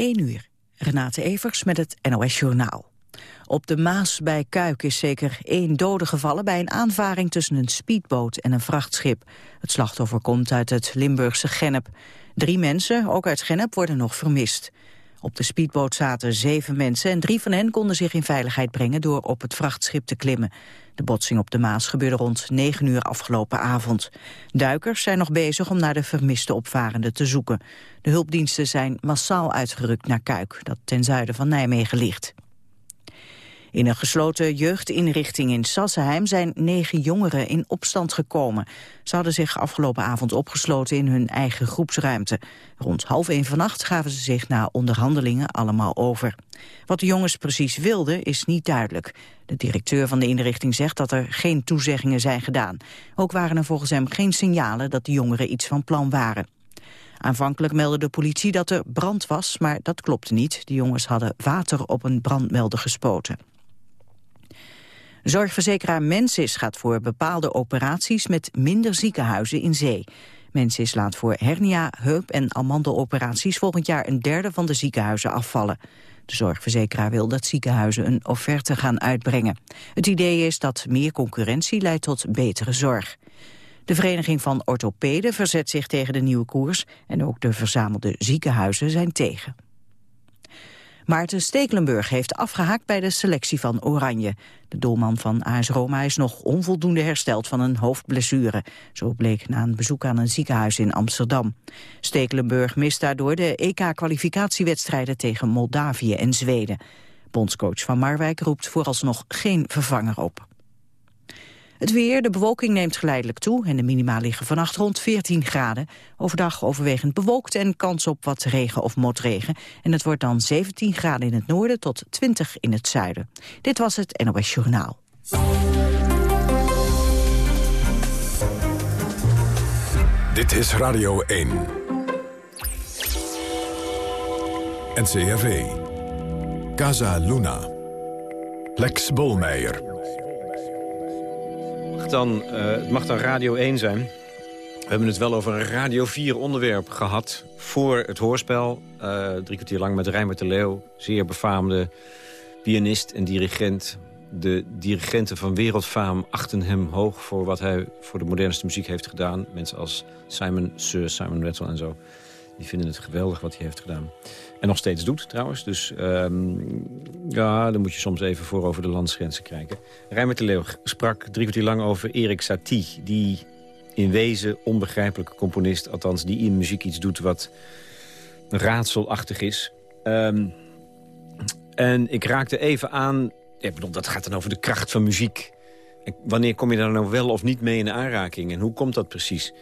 1 uur. Renate Evers met het NOS Journaal. Op de Maas bij Kuik is zeker één dode gevallen... bij een aanvaring tussen een speedboot en een vrachtschip. Het slachtoffer komt uit het Limburgse Gennep. Drie mensen, ook uit Gennep, worden nog vermist. Op de speedboot zaten zeven mensen en drie van hen konden zich in veiligheid brengen door op het vrachtschip te klimmen. De botsing op de Maas gebeurde rond 9 uur afgelopen avond. Duikers zijn nog bezig om naar de vermiste opvarenden te zoeken. De hulpdiensten zijn massaal uitgerukt naar Kuik, dat ten zuiden van Nijmegen ligt. In een gesloten jeugdinrichting in Sassenheim zijn negen jongeren in opstand gekomen. Ze hadden zich afgelopen avond opgesloten in hun eigen groepsruimte. Rond half één vannacht gaven ze zich na onderhandelingen allemaal over. Wat de jongens precies wilden is niet duidelijk. De directeur van de inrichting zegt dat er geen toezeggingen zijn gedaan. Ook waren er volgens hem geen signalen dat de jongeren iets van plan waren. Aanvankelijk meldde de politie dat er brand was, maar dat klopte niet. De jongens hadden water op een brandmelder gespoten. Zorgverzekeraar Mensis gaat voor bepaalde operaties met minder ziekenhuizen in zee. Mensis laat voor hernia, heup- en amandeloperaties volgend jaar een derde van de ziekenhuizen afvallen. De zorgverzekeraar wil dat ziekenhuizen een offerte gaan uitbrengen. Het idee is dat meer concurrentie leidt tot betere zorg. De Vereniging van Orthopeden verzet zich tegen de nieuwe koers... en ook de verzamelde ziekenhuizen zijn tegen. Maarten Stekelenburg heeft afgehaakt bij de selectie van Oranje. De doelman van AS Roma is nog onvoldoende hersteld van een hoofdblessure. Zo bleek na een bezoek aan een ziekenhuis in Amsterdam. Stekelenburg mist daardoor de EK-kwalificatiewedstrijden tegen Moldavië en Zweden. Bondscoach van Marwijk roept vooralsnog geen vervanger op. Het weer, de bewolking neemt geleidelijk toe en de minima liggen vannacht rond 14 graden. Overdag overwegend bewolkt en kans op wat regen of motregen. En het wordt dan 17 graden in het noorden tot 20 in het zuiden. Dit was het NOS Journaal. Dit is Radio 1. NCRV. Casa Luna. Lex Bolmeijer dan, uh, het mag dan Radio 1 zijn. We hebben het wel over een Radio 4 onderwerp gehad voor het hoorspel. Uh, drie kwartier lang met Rijmer de Leeuw. Zeer befaamde pianist en dirigent. De dirigenten van wereldfaam achten hem hoog voor wat hij voor de modernste muziek heeft gedaan. Mensen als Simon Sir, Simon Rattle en zo. Die vinden het geweldig wat hij heeft gedaan. En nog steeds doet trouwens. Dus um, ja, dan moet je soms even voor over de landsgrenzen kijken. Rijmer de Leeuw sprak drie kwartier lang over Erik Satie. Die in wezen onbegrijpelijke componist. Althans, die in muziek iets doet wat raadselachtig is. Um, en ik raakte even aan... Bedoel, dat gaat dan over de kracht van muziek. Wanneer kom je daar nou wel of niet mee in aanraking? En hoe komt dat precies?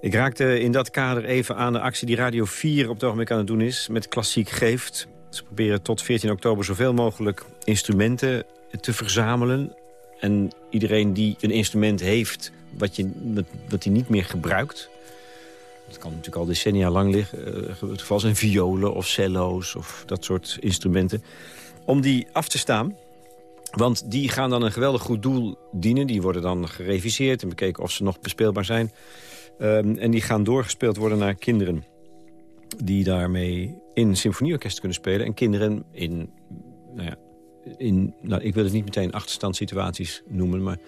Ik raakte in dat kader even aan de actie die Radio 4 op het ogenblik aan het doen is... met Klassiek Geeft. Ze proberen tot 14 oktober zoveel mogelijk instrumenten te verzamelen. En iedereen die een instrument heeft wat, je, wat hij niet meer gebruikt... dat kan natuurlijk al decennia lang liggen... Uh, het geval zijn violen of cello's of dat soort instrumenten... om die af te staan... Want die gaan dan een geweldig goed doel dienen. Die worden dan gereviseerd en bekeken of ze nog bespeelbaar zijn. Ehm, en die gaan doorgespeeld worden naar kinderen die daarmee in symfonieorkest kunnen spelen. En kinderen in, nou ja, in nou, ik wil het niet meteen achterstandssituaties noemen... maar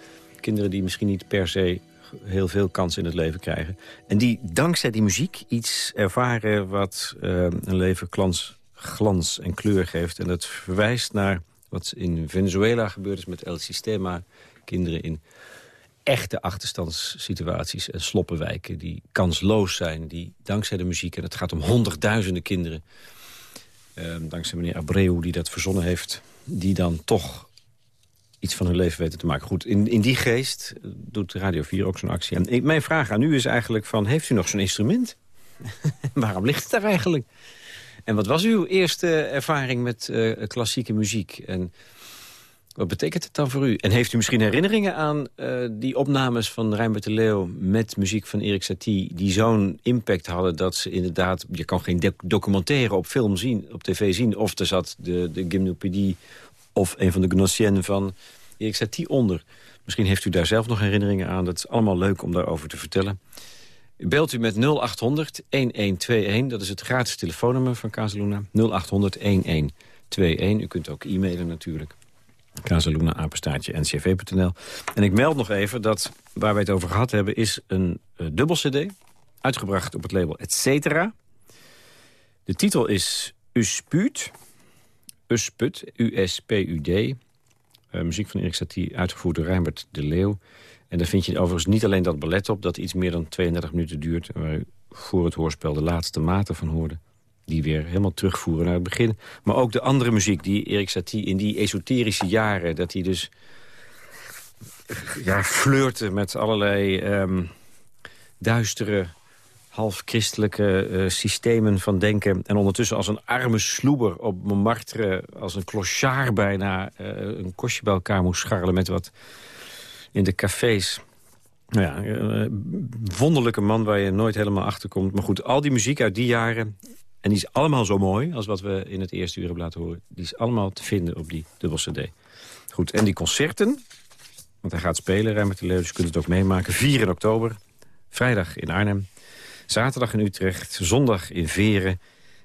kinderen die misschien niet per se heel veel kans in het leven krijgen. En die dankzij die muziek iets ervaren wat ehm, een leven glans, glans en kleur geeft. En dat verwijst naar wat in Venezuela gebeurd is met El Sistema. Kinderen in echte achterstandssituaties en sloppenwijken... die kansloos zijn, die dankzij de muziek... en het gaat om honderdduizenden kinderen... Ehm, dankzij meneer Abreu die dat verzonnen heeft... die dan toch iets van hun leven weten te maken. Goed, in, in die geest doet Radio 4 ook zo'n actie. En mijn vraag aan u is eigenlijk van... heeft u nog zo'n instrument? Waarom ligt het daar eigenlijk? En wat was uw eerste ervaring met uh, klassieke muziek? En wat betekent het dan voor u? En heeft u misschien herinneringen aan uh, die opnames van Rijnbert de Leeuw... met muziek van Erik Satie, die zo'n impact hadden... dat ze inderdaad... je kan geen documentaire op film zien, op tv zien... of er zat de, de gymnopedie of een van de gnossiennes van Erik Satie onder. Misschien heeft u daar zelf nog herinneringen aan. Dat is allemaal leuk om daarover te vertellen. Belt u met 0800 1121. Dat is het gratis telefoonnummer van Casaluna. 0800 1121. U kunt ook e-mailen natuurlijk. Casaluna, apenstaartje, ncv.nl. En ik meld nog even dat waar wij het over gehad hebben... is een uh, dubbel cd, uitgebracht op het label Etcetera. De titel is Usput. Usput, U-S-P-U-D. Uh, muziek van Erik Satie, uitgevoerd door Rijnbert de Leeuw. En daar vind je overigens niet alleen dat ballet op... dat iets meer dan 32 minuten duurt... waar u voor het hoorspel de laatste maten van hoorde. Die weer helemaal terugvoeren naar het begin. Maar ook de andere muziek die Erik Satie in die esoterische jaren... dat hij dus ja, flirte met allerlei um, duistere half-christelijke uh, systemen van denken... en ondertussen als een arme sloeber op Montmartre... als een clochard bijna uh, een kostje bij elkaar moest scharrelen... met wat in de cafés. Nou ja, een eh, wonderlijke man waar je nooit helemaal achter komt. Maar goed, al die muziek uit die jaren... en die is allemaal zo mooi als wat we in het eerste uur hebben laten horen... die is allemaal te vinden op die dubbel cd. Goed, en die concerten... want hij gaat spelen, Rijmer de Leeuw, dus je kunt het ook meemaken. 4 oktober, vrijdag in Arnhem... zaterdag in Utrecht, zondag in Veren...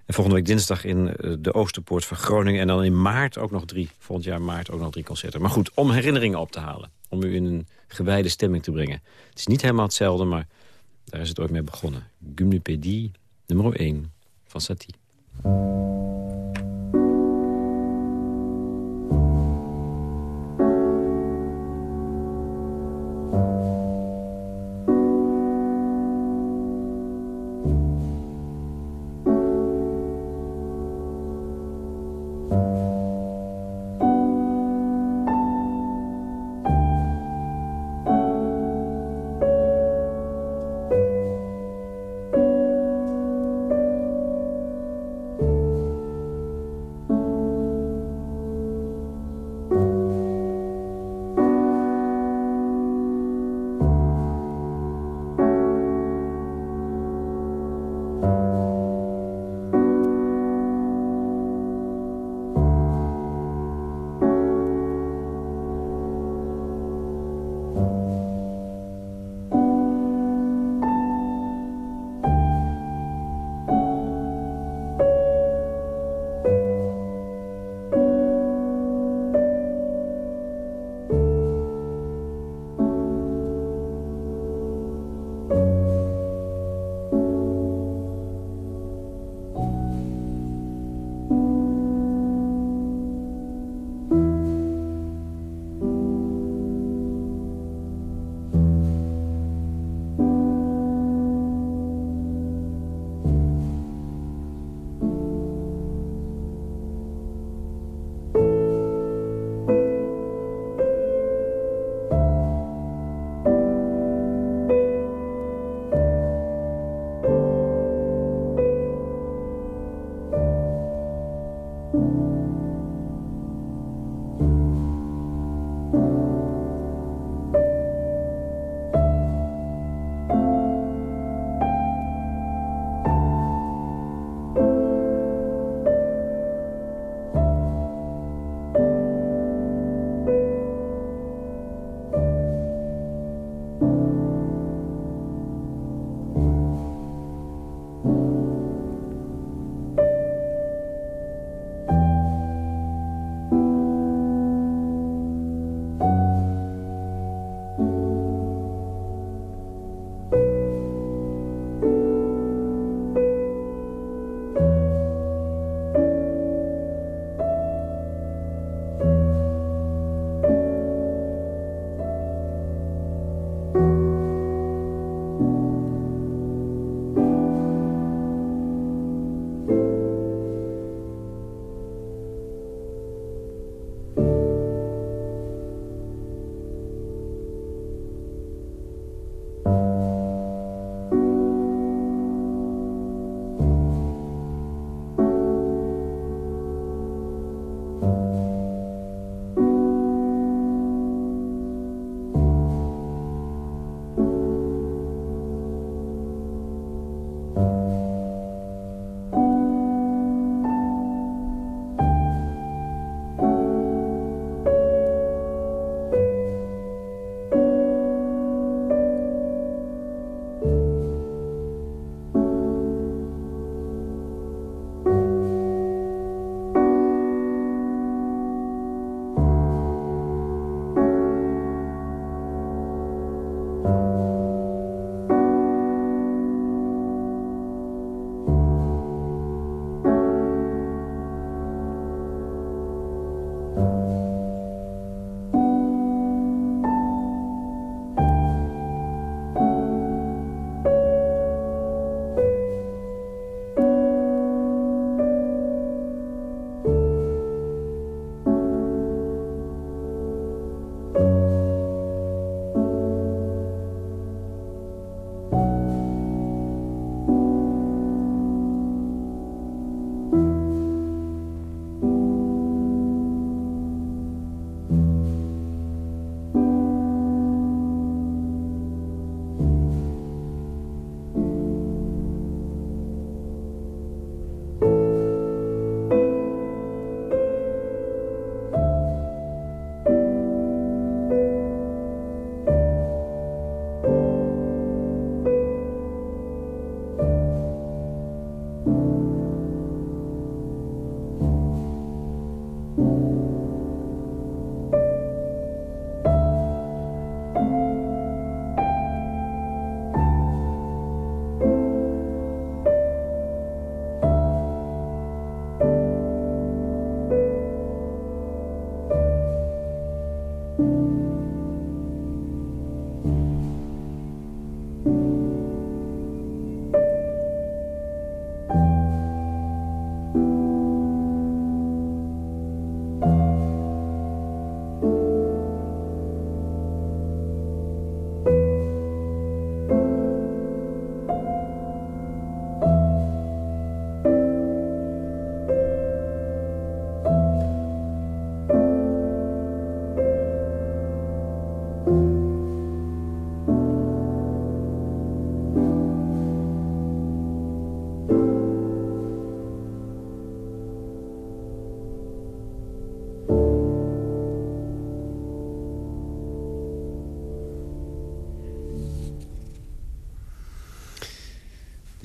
En volgende week dinsdag in eh, de Oosterpoort van Groningen. En dan in maart ook nog drie, volgend jaar maart ook nog drie concerten. Maar goed, om herinneringen op te halen. Om u in een gewijde stemming te brengen. Het is niet helemaal hetzelfde, maar daar is het ooit mee begonnen. Gymnopédie nummer 1 van Satie.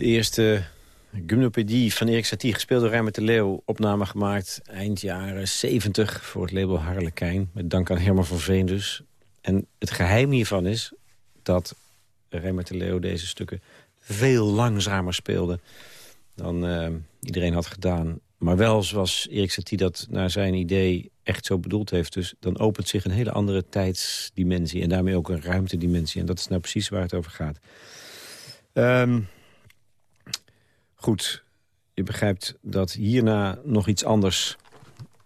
De eerste Gymnopedie van Erik Satie, gespeeld door Rijmer de Leeuw. Opname gemaakt eind jaren 70 voor het label Harlekijn. Met dank aan Herman van Veen dus. En het geheim hiervan is dat Rijmer de Leeuw deze stukken veel langzamer speelde dan uh, iedereen had gedaan. Maar wel zoals Erik Satie dat naar zijn idee echt zo bedoeld heeft. Dus dan opent zich een hele andere tijdsdimensie. En daarmee ook een ruimtedimensie. En dat is nou precies waar het over gaat. Um, goed, je begrijpt dat hierna nog iets anders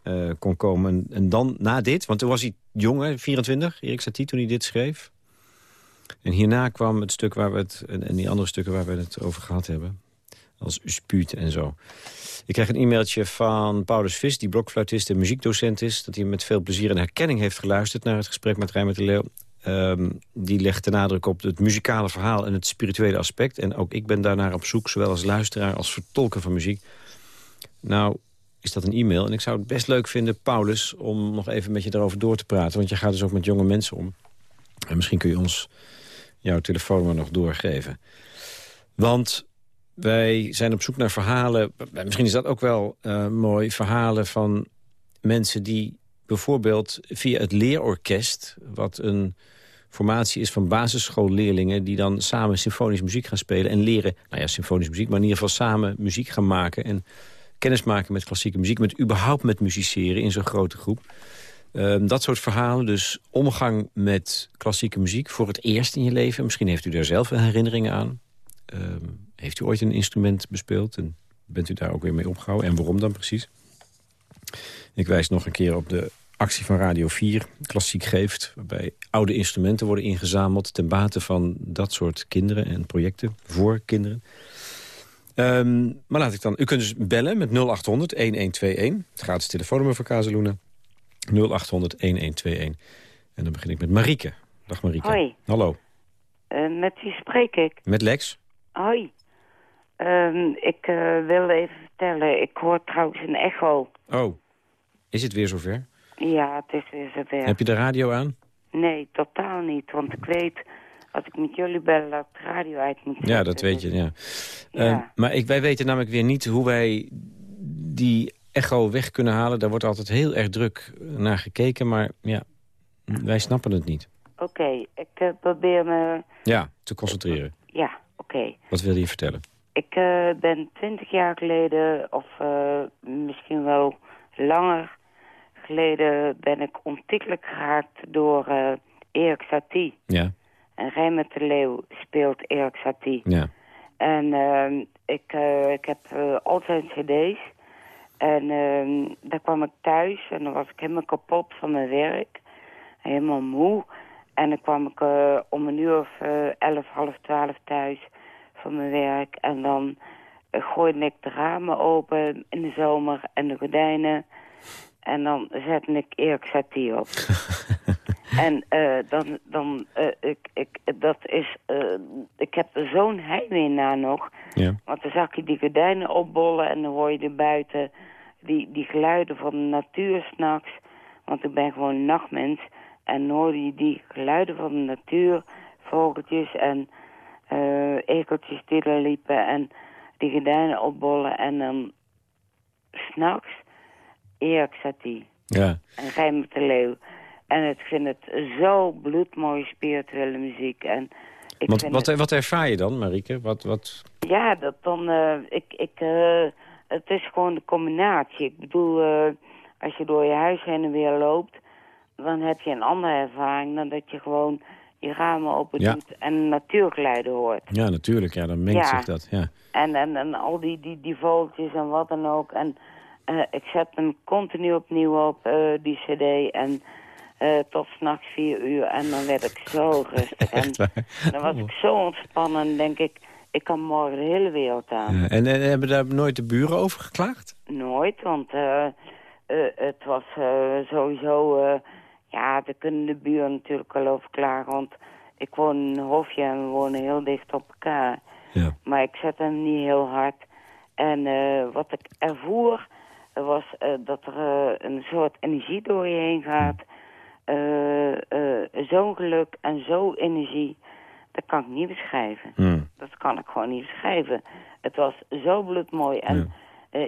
uh, kon komen. En dan na dit, want toen was hij jong, 24, Erik Satie, toen hij dit schreef. En hierna kwam het stuk waar we het, en die andere stukken waar we het over gehad hebben. Als Uspuut en zo. Ik krijg een e-mailtje van Paulus Vis, die blokfluitist en muziekdocent is... dat hij met veel plezier en herkenning heeft geluisterd... naar het gesprek met Rijmer de Leeuw. Um, die legt de nadruk op het muzikale verhaal en het spirituele aspect. En ook ik ben daarnaar op zoek, zowel als luisteraar als vertolker van muziek. Nou, is dat een e-mail. En ik zou het best leuk vinden, Paulus, om nog even met je daarover door te praten. Want je gaat dus ook met jonge mensen om. En misschien kun je ons jouw telefoonnummer nog doorgeven. Want wij zijn op zoek naar verhalen... misschien is dat ook wel uh, mooi... verhalen van mensen die bijvoorbeeld via het leerorkest... wat een formatie is van basisschoolleerlingen... die dan samen symfonische muziek gaan spelen en leren... nou ja, symfonische muziek, maar in ieder geval samen muziek gaan maken... en kennis maken met klassieke muziek... met überhaupt met musiceren in zo'n grote groep. Uh, dat soort verhalen, dus omgang met klassieke muziek... voor het eerst in je leven. Misschien heeft u daar zelf herinneringen aan. Uh, heeft u ooit een instrument bespeeld en bent u daar ook weer mee opgehouden? En waarom dan precies? Ik wijs nog een keer op de actie van Radio 4, Klassiek Geeft... waarbij oude instrumenten worden ingezameld... ten bate van dat soort kinderen en projecten voor kinderen. Um, maar laat ik dan... U kunt dus bellen met 0800-1121. Het gratis telefoonnummer voor Kazeluna. 0800-1121. En dan begin ik met Marieke. Dag Marieke. Hoi. Hallo. Uh, met wie spreek ik? Met Lex. Hoi. Um, ik uh, wil even vertellen, ik hoor trouwens een echo. Oh, is het weer zover? Ja, het is weer zover. Heb je de radio aan? Nee, totaal niet, want ik weet... Als ik met jullie bel, dat de radio uit moet zetten. Ja, dat weet je, ja. ja. Uh, maar ik, wij weten namelijk weer niet hoe wij die echo weg kunnen halen. Daar wordt altijd heel erg druk naar gekeken, maar ja, wij snappen het niet. Oké, okay, ik uh, probeer me... Ja, te concentreren. Ja, oké. Okay. Wat wil je vertellen? Ik uh, ben twintig jaar geleden, of uh, misschien wel langer geleden... ben ik ontiegelijk geraakt door uh, Erik Satie. Ja. En Rijmer de Leeuw speelt Erik Satie. Ja. En ehm, ik, ik heb al zijn cd's. En ehm, daar kwam ik thuis en dan was ik helemaal kapot van mijn werk. Helemaal moe. En dan kwam ik om een uur of elf, half twaalf thuis van mijn werk. En dan gooide ik de ramen open in de zomer en de gordijnen. En dan zette ik Erik Satie op. en uh, dan, dan uh, ik, ik, dat is, ik heb er zo'n heimwee na nog. Ja. Want dan zag je die gordijnen opbollen en dan hoor je er buiten die, die geluiden van de natuur s'nachts. Want ik ben gewoon een nachtmens. En dan hoorde je die geluiden van de natuur, vogeltjes en uh, ekeltjes die er liepen en die gordijnen opbollen. En dan s'nachts Erik Satie. Ja. En Rijmer de Leeuw. En ik vind het zo bloedmooie spirituele muziek. En ik Want, vind wat, het... wat ervaar je dan, Marieke? Wat, wat... Ja, dat dan... Uh, ik, ik, uh, het is gewoon de combinatie. Ik bedoel, uh, als je door je huis heen en weer loopt... dan heb je een andere ervaring dan dat je gewoon je ramen open Ja. doet en natuurgeluiden hoort. Ja, natuurlijk. Ja, dan mengt Ja. zich dat. Ja. En, en, en al die, die, die vogeltjes en wat dan ook. En eh, ik zet hem continu opnieuw op, eh, die cd. En eh, tot s'nachts vier uur. En dan werd ik zo rustig. En dan was ik zo ontspannen. En denk ik, ik kan morgen de hele wereld aan. Ja, En, en hebben daar nooit de buren over geklaagd? Nooit, want het was sowieso... ja, daar kunnen de buren natuurlijk wel over klagen. Want ik woon in een hofje en we wonen heel dicht op elkaar. Ja. Maar ik zet hem niet heel hard. En wat ik ervoer was eh, dat er eh, een soort energie door je heen gaat. Eh, zo'n geluk en zo'n energie, dat kan ik niet beschrijven. Hmm. dat kan ik gewoon niet schrijven. Het was zo bloedmooi. En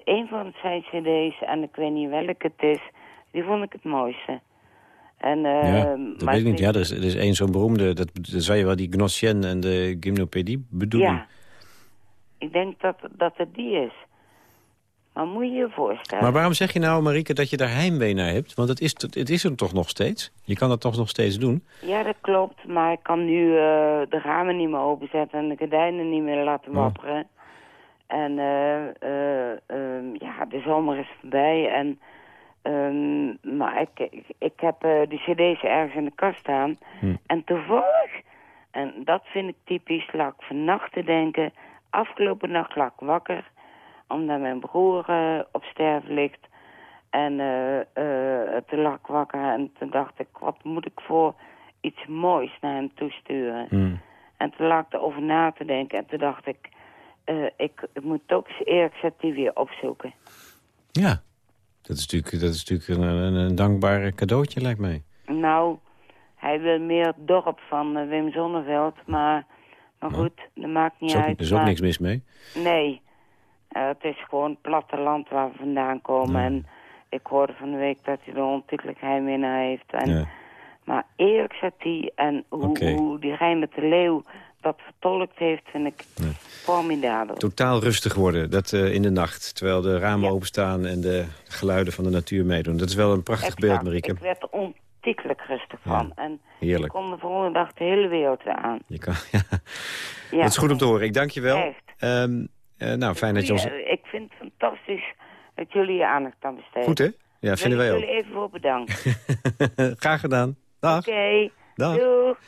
een van zijn cd's, en ik weet niet welke het is, die vond ik het mooiste. En, ja, dat weet ik niet. Ja, er is, er is één zo'n beroemde, dat, dat zou je wel die Gnossienne en de Gymnopédie bedoelen. Ja, ik denk dat, dat het die is. Maar moet je je voorstellen... Maar waarom zeg je nou, Marieke, dat je daar heimwee naar hebt? Want het is, het is er toch nog steeds? Je kan dat toch nog steeds doen? Ja, dat klopt. Maar ik kan nu uh, de ramen niet meer openzetten... en de gordijnen niet meer laten oh. wapperen. En uh, uh, ja, de zomer is voorbij. En, ehm, maar ik, ik, ik heb die cd's ergens in de kast staan. Hm. En toevallig, en dat vind ik typisch, lag ik vannacht te denken... afgelopen nacht lag ik wakker omdat mijn broer uh, op sterven ligt. En uh, uh, toen lag ik wakker en toen dacht ik, wat moet ik voor iets moois naar hem toesturen? Mm. En toen lag ik erover na te denken en toen dacht ik, ik, ik, moet ook eens Erik Satie weer opzoeken. Ja, dat is natuurlijk, dat is natuurlijk een, een, een dankbaar cadeautje, lijkt mij. Nou, hij wil meer het dorp van Wim Zonneveld, maar, maar goed, dat maakt niet uit. Er is ook niks mis mee? Nee, het is gewoon het platteland waar we vandaan komen. En ik hoorde van de week dat hij er ontiegelijk heimwee naar heeft. En, ja. Maar eerlijk zegt hij, en hoe, hoe die Rijn met de Leeuw dat vertolkt heeft, vind ik nee. formidabel. Totaal rustig worden, dat uh, in de nacht. Terwijl de ramen ja. openstaan en de geluiden van de natuur meedoen. Dat is wel een prachtig exact. beeld, Marieke. Ik werd er ontiegelijk rustig van. En Heerlijk. ik kon de volgende dag de hele wereld weer aan. Je kan, ja. Dat is goed om te horen. Ik dank je wel. Echt. Um, uh, nou, fijn dat je ons... Ik vind het fantastisch dat jullie je aandacht aan besteden. Goed, hè? Ja, vinden wij ook. Ik wil jullie even voor bedanken. Graag gedaan. Dag. Oké, okay. Dag. Doeg.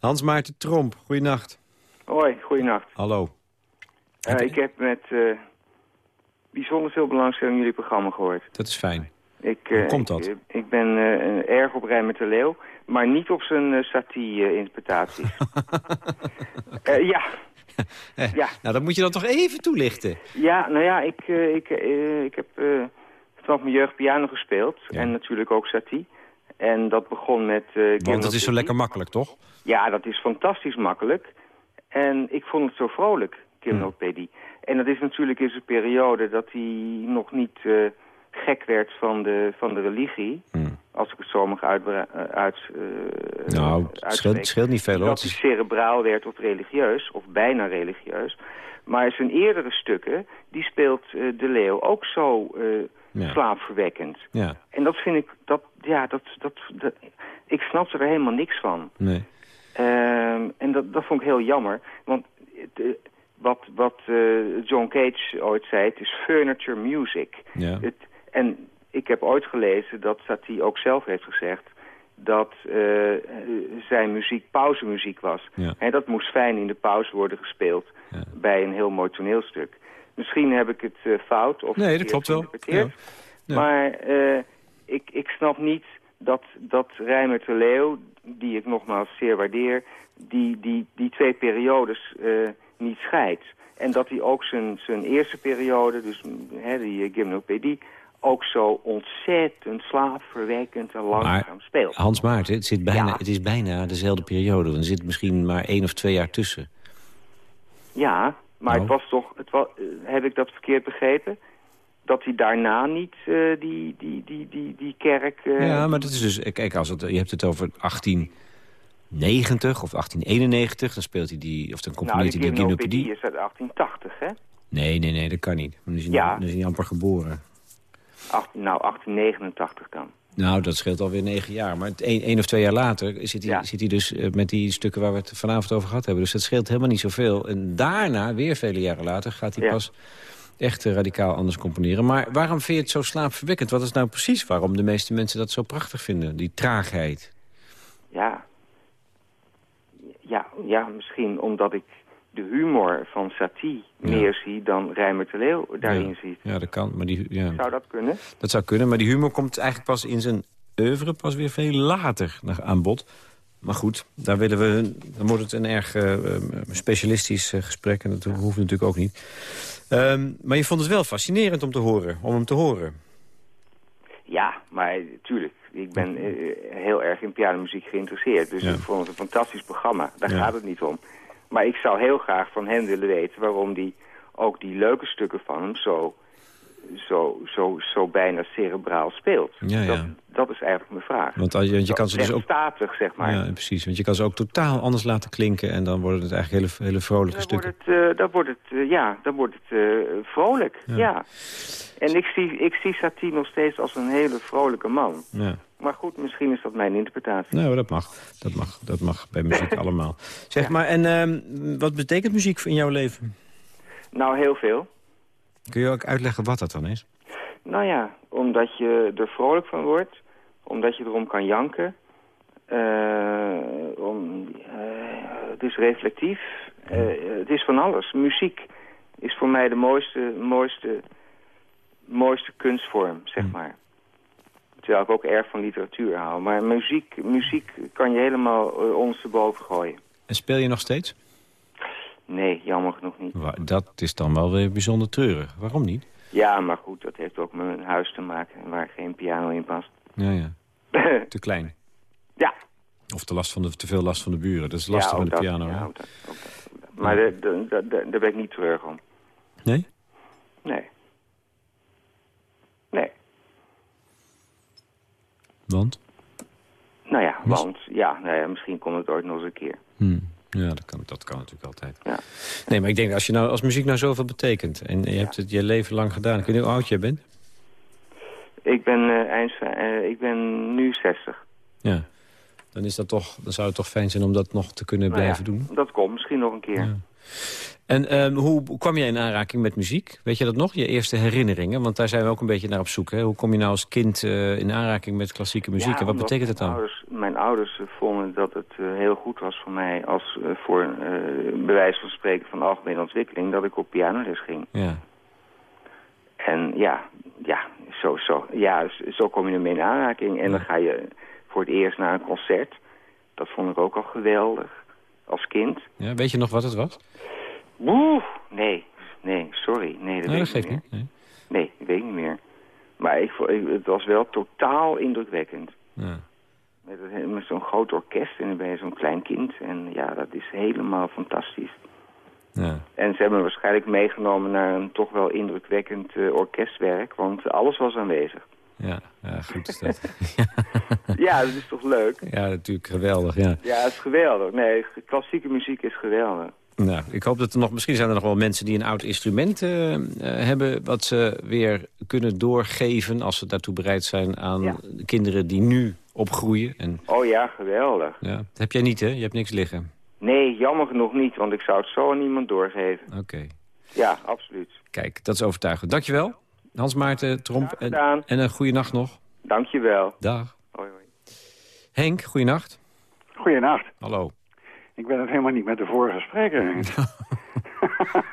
Hans Maarten Tromp, goeienacht. Hoi, goeienacht. Hallo. Uh, ik heb met uh, bijzonder veel belangstelling jullie programma gehoord. Dat is fijn. Ik, Hoe komt dat? Ik, ik ben erg op rij met de leeuw, maar niet op zijn satie-interpretaties. ja, ja. Nou, dat moet je dan toch even toelichten. Ja, nou ja, ik, uh, ik, uh, ik heb uh, vanaf mijn jeugd piano gespeeld. Ja. En natuurlijk ook satie. En dat begon met... Want dat is zo lekker makkelijk, toch? Ja, dat is fantastisch makkelijk. En ik vond het zo vrolijk, gymnopedie. Hmm. En dat is natuurlijk in zijn periode dat hij nog niet gek werd van de, van de religie. Hmm. Als ik het zo mag uit, uit uh, Nou, het scheelt, scheelt, niet veel. Dat hij cerebraal werd of religieus, of bijna religieus. Maar zijn eerdere stukken, die speelt uh, De Leeuw ook zo uh, ja. slaapverwekkend. Ja. En dat vind ik, dat, ja, dat, dat, dat, ik snap er helemaal niks van. Nee. Um, en dat, dat vond ik heel jammer, want... De, wat, wat John Cage ooit zei, het is furniture music. Ja. Het, en ik heb ooit gelezen dat Satie ook zelf heeft gezegd dat uh, zijn muziek pauzemuziek was. Ja. En dat moest fijn in de pauze worden gespeeld ja. bij een heel mooi toneelstuk. Misschien heb ik het uh, fout of nee, dat klopt wel. Ja. Maar ik, ik snap niet dat, dat Rijmer de Leeuw, die ik nogmaals zeer waardeer, die, die, die twee periodes niet scheidt. En dat hij ook zijn, zijn eerste periode, dus hè, die gymnopedie, ook zo ontzettend slaafverwekkend en langzaam speelt. Hans Maarten, het, zit bijna, ja. het is bijna dezelfde periode. Er zit misschien maar één of twee jaar tussen. Ja, maar nou. het was toch... Het was, heb ik dat verkeerd begrepen? Dat hij daarna niet uh, die, die, die, die, die kerk... Uh... Ja, maar dat is dus... Kijk, als het, je hebt het over 1890 of 1891, dan speelt hij die... Of dan componeert nou, hij die gymnopedie is uit 1880, hè? Nee, nee, nee, dat kan niet. Dan is hij, ja. dan is hij amper geboren. 18, nou, 1889 dan. Nou, dat scheelt alweer negen jaar. Maar een of twee jaar later zit hij, Ja. zit hij dus eh, met die stukken waar we het vanavond over gehad hebben. Dus dat scheelt helemaal niet zoveel. En daarna, weer vele jaren later, gaat hij Ja. pas echt radicaal anders componeren. Maar waarom vind je het zo slaapverwekkend? Wat is nou precies waarom de meeste mensen dat zo prachtig vinden? Die traagheid. Ja. Ja, ja, misschien omdat ik de humor van Satie Ja. meer zie dan Rijmer de Leeuw daarin ja. ziet. Ja, dat kan. Maar die, ja. Zou dat kunnen? Dat zou kunnen, maar die humor komt eigenlijk pas in zijn oeuvre... pas weer veel later naar- aan bod. Maar goed, daar willen we, dan wordt het een erg eh, eh, specialistisch eh, gesprek... en dat hoeft natuurlijk ook niet. Ehm, maar je vond het wel fascinerend om te horen, om hem te horen. Ja, maar tuurlijk. Ik ben heel erg in pianomuziek geïnteresseerd. Dus Ja. ik vond het een fantastisch programma. Daar Ja. gaat het niet om. Maar ik zou heel graag van hem willen weten waarom die ook die leuke stukken van hem zo zo, zo, zo bijna cerebraal speelt. Ja, dat, ja. dat is eigenlijk mijn vraag. Want, als je, want je kan ze dus ook... statig, zeg maar. Ja, precies. Want je kan ze ook totaal anders laten klinken... en dan worden het eigenlijk hele, hele vrolijke dan stukken. Wordt het, uh, dan wordt het, uh, ja, dan wordt het uh, vrolijk, ja. ja. En ik zie, ik zie Satie nog steeds als een hele vrolijke man. Ja. Maar goed, misschien is dat mijn interpretatie. Nou, dat mag. Dat mag, dat mag bij muziek allemaal. Zeg ja. maar, en uh, wat betekent muziek in jouw leven? Nou, heel veel. Kun je ook uitleggen wat dat dan is? Nou ja, omdat je er vrolijk van wordt. Omdat je erom kan janken. Uh, om, uh, het is reflectief. Uh, het is van alles. Muziek is voor mij de mooiste, mooiste, mooiste kunstvorm, zeg maar. Terwijl ik ook erg van literatuur hou. Maar muziek, muziek kan je helemaal ondersteboven gooien. En speel je nog steeds? Nee, jammer genoeg niet. Dat is dan wel weer bijzonder treurig. Waarom niet? Ja, maar goed, dat heeft ook met een huis te maken waar geen piano in past. Ja, ja. te klein. Ja. Of te, last van de, te veel last van de buren. Dat is lastig ja, met de piano. Ja, ook dat, ook dat. Maar daar ben ik niet terug om. Nee. Nee. Want? Nou ja, want ja, nou ja, misschien komt het ooit nog eens een keer. Hmm. Ja, dat kan, dat kan natuurlijk altijd. Ja. Nee, maar ik denk, als, je nou, als muziek nou zoveel betekent... en je hebt het je leven lang gedaan... Ik weet niet hoe oud jij bent? Ik ben, uh, eind, uh, ik ben nu 60. Ja, dan, is dat toch, dan zou het toch fijn zijn om dat nog te kunnen nou blijven ja, doen? Dat komt misschien nog een keer. Ja. En um, hoe kwam jij in aanraking met muziek? Weet je dat nog? Je eerste herinneringen? Want daar zijn we ook een beetje naar op zoek. Hè? Hoe kom je nou als kind uh, in aanraking met klassieke muziek? Ja, en wat betekent het dan? Ouders, mijn ouders vonden dat het uh, heel goed was voor mij... als uh, voor bewijs van spreken van algemene ontwikkeling... dat ik op pianoles ging. Ja. En ja, ja, zo, zo, ja, zo kom je ermee in aanraking. En ja. dan ga je voor het eerst naar een concert. Dat vond ik ook al geweldig. Als kind. Ja, weet je nog wat het was? Oeh, nee, nee, sorry. Nee, dat, nee, weet dat ik niet. niet. Nee. nee, ik weet niet meer. Maar ik, ik, het was wel totaal indrukwekkend. Ja. Met, met zo'n groot orkest en dan ben je zo'n klein kind. En ja, dat is helemaal fantastisch. Ja. En ze hebben me waarschijnlijk meegenomen naar een toch wel indrukwekkend uh, orkestwerk. Want alles was aanwezig. Ja, ja goed is dat. ja, dat is toch leuk? Ja, natuurlijk geweldig, ja. Ja, het is geweldig. Nee, klassieke muziek is geweldig. Nou, ik hoop dat er nog... Misschien zijn er nog wel mensen die een oud instrument uh, uh, hebben... wat ze weer kunnen doorgeven als ze daartoe bereid zijn aan Ja. kinderen die nu opgroeien. En, Oh ja, geweldig. ja. Dat heb jij niet, hè? Je hebt niks liggen. Nee, jammer genoeg niet, want ik zou het zo aan iemand doorgeven. Oké. Ja, absoluut. Kijk, dat is overtuigend. Dankjewel, Hans Maarten Tromp. En, en een goede nacht nog. Dankjewel. Dag. Hoi, hoi. Henk, goeienacht. Goedenacht. Hallo. Ik ben het helemaal niet met de vorige spreker.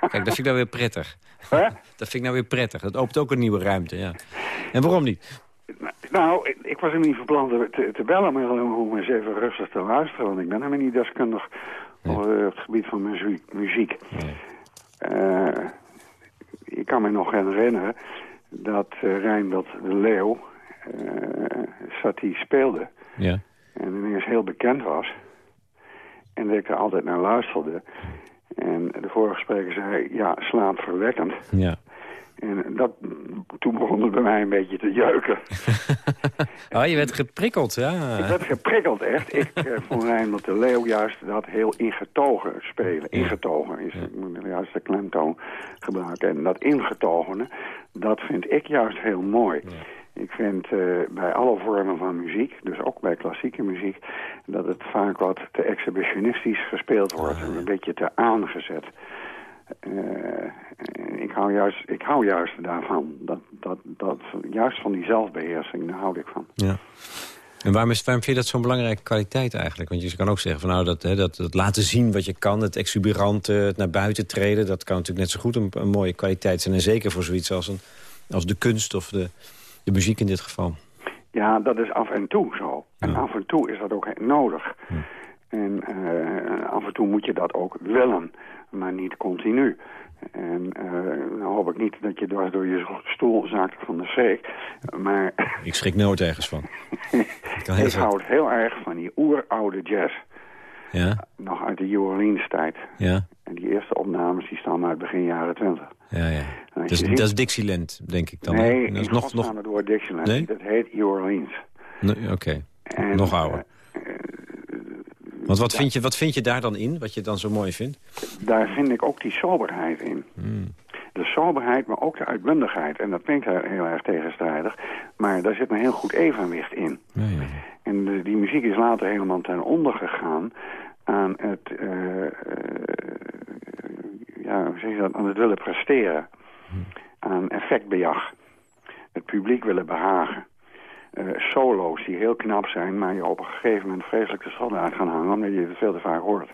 Kijk, dat vind ik nou weer prettig. Hè? Dat vind ik nou weer prettig. Dat opent ook een nieuwe ruimte, ja. En waarom niet? Nou, ik, ik was hem niet van plan te, te, bellen, maar om eens even rustig te luisteren. Want ik ben helemaal niet deskundig Nee. op eh, het gebied van muziek. muziek. Nee. Eh, ik kan me nog herinneren dat uh, Rijnbert de Leeuw eh Satie speelde. Ja. En ineens heel bekend was. En dat ik er altijd naar luisterde. En de vorige spreker zei, ja, slaapverwekkend. Ja. En dat, toen begon het bij mij een beetje te jeuken. Oh, je werd geprikkeld, ja. Ik werd geprikkeld, echt. Ik eh, vond Rijnmond de Leeuw juist dat heel ingetogen spelen. Ingetogen is, ik moet juist de klemtoon gebruiken. En dat ingetogene, dat vind ik juist heel mooi. Ik vind eh, bij alle vormen van muziek, dus ook bij klassieke muziek... dat het vaak wat te exhibitionistisch gespeeld wordt. en Een beetje te aangezet. Eh, ik, hou juist, ik hou juist daarvan. Dat, dat, dat, juist van die zelfbeheersing, daar hou ik van. ja. En waarom, is, waarom vind je dat zo'n belangrijke kwaliteit eigenlijk? Want je kan ook zeggen van nou dat, hè, dat, dat laten zien wat je kan, het exuberante, het naar buiten treden, dat kan natuurlijk net zo goed een, een mooie kwaliteit zijn. En zeker voor zoiets als, een, als de kunst of de, de muziek in dit geval. Ja, dat is af en toe zo. En Ja. af en toe is dat ook nodig. En eh, af en toe moet je dat ook willen, maar niet continu. En nou hoop ik niet dat je dwars door je stoel zakt van de schrik. Maar Ik schrik nooit ergens van. Ik houd heel erg van die oeroude jazz. Ja, Nog uit de New Orleans tijd. ja, En die eerste opnames die staan uit begin jaren twintig. ja. ja. Als Dat is, je ziet- dat is Dixieland, denk ik dan. hè? nee, dat is nog, nog, het woord Dixieland. Nee? Dat heet New Orleans. nee, Oké, nog ouder. eh, Want wat vind, je, wat vind je daar dan in, wat je dan zo mooi vindt? daar vind ik ook die soberheid in. Hmm. De soberheid, maar ook de uitbundigheid. En dat klinkt heel erg tegenstrijdig. Maar daar zit een heel goed evenwicht in. Ja, ja. En de- die muziek is later helemaal ten onder gegaan aan het, eh, ja, hoe zeg je dat, aan het willen presteren. Aan effectbejag. Het publiek willen behagen. Eh, solo's die heel knap zijn, maar je op een gegeven moment vreselijk de uit gaan hangen, omdat je het veel te vaak hoort.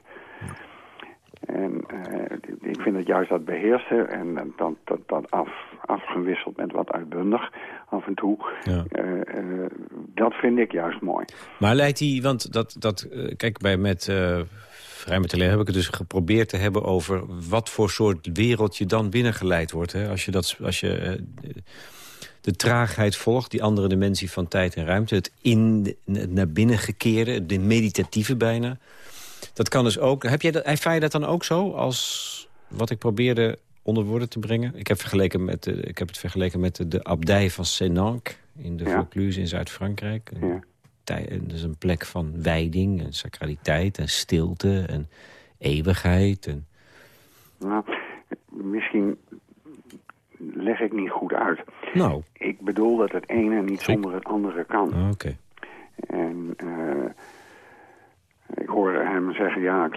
En eh, ik vind het juist dat beheersen en dat, dat, dat af, afgewisseld met wat uitbundig af en toe, Ja. eh, dat vind ik juist mooi. Maar leidt die, want dat, dat kijk, bij met Vrij met heb ik het dus geprobeerd te hebben over wat voor soort wereld je dan binnengeleid wordt. Hè? Als je, dat, als je de, traagheid volgt, die andere dimensie van tijd en ruimte, het, in, het naar binnen gekeerde, de meditatieve bijna. Dat kan dus ook. Heb jij dat, ervaar je dat dan ook zo als wat ik probeerde onder woorden te brengen? Ik heb, vergeleken met, ik heb het vergeleken met de, de abdij van Senanque in de ja. Vaucluse in Zuid-Frankrijk. Ja. Dat is een plek van wijding en sacraliteit en stilte en eeuwigheid. En... Nou, misschien leg ik niet goed uit. Nou. Ik bedoel dat het ene niet zonder het andere kan. Oh, Oké. Okay. En uh, ik hoorde hem zeggen, ja,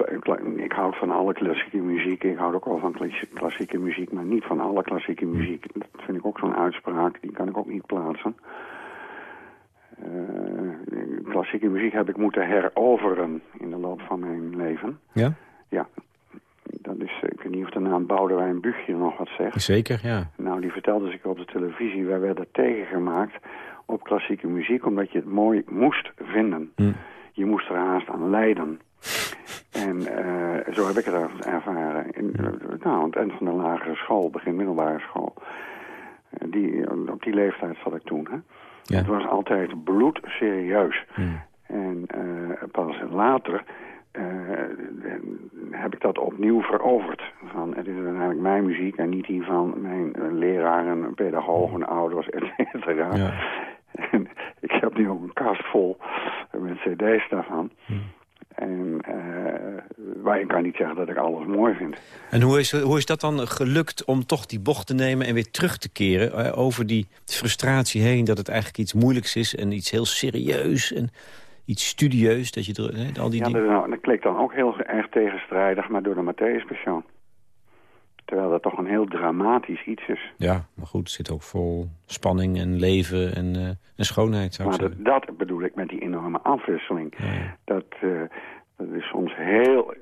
ik houd van alle klassieke muziek. Ik houd ook wel van klassieke muziek, maar niet van alle klassieke muziek. Dat vind ik ook zo'n uitspraak, die kan ik ook niet plaatsen. Uh, klassieke muziek heb ik moeten heroveren in de loop van mijn leven. Ja? Ja. Dat is, ik weet niet of de naam Boudewijn Buchje nog wat zegt. Zeker, ja. Nou, die vertelde zich op de televisie. Wij werden tegengemaakt op klassieke muziek... omdat je het mooi moest vinden. Hm. Je moest er haast aan lijden. En uh, zo heb ik het ervaren. In, uh, nou, aan het eind van de lagere school, begin middelbare school. Uh, die, op die leeftijd zat ik toen, hè. Ja. Het was altijd bloedserieus. Hm. En pas later heb ik dat opnieuw veroverd. Van, het is uiteindelijk mijn muziek en niet die van mijn leraren, pedagogen, ouders, et cetera. Ja. Ik heb nu ook een kast vol met cd's daarvan. Hm. En uh, waarin kan niet zeggen dat ik alles mooi vind. En hoe is, hoe is dat dan gelukt om toch die bocht te nemen en weer terug te keren... Uh, over die frustratie heen dat het eigenlijk iets moeilijks is... en iets heel serieus en iets studieus, dat je er, hè, al die ja, dingen... Dat, dat klinkt dan ook heel erg tegenstrijdig, maar door de Matthäus-persoon. Terwijl dat toch een heel dramatisch iets is. Ja, maar goed, het zit ook vol spanning en leven en, uh, en schoonheid, zou maar ik zeggen. Dat, dat bedoel ik met die enorme afwisseling. Ja. Dat, uh, dat is soms heel,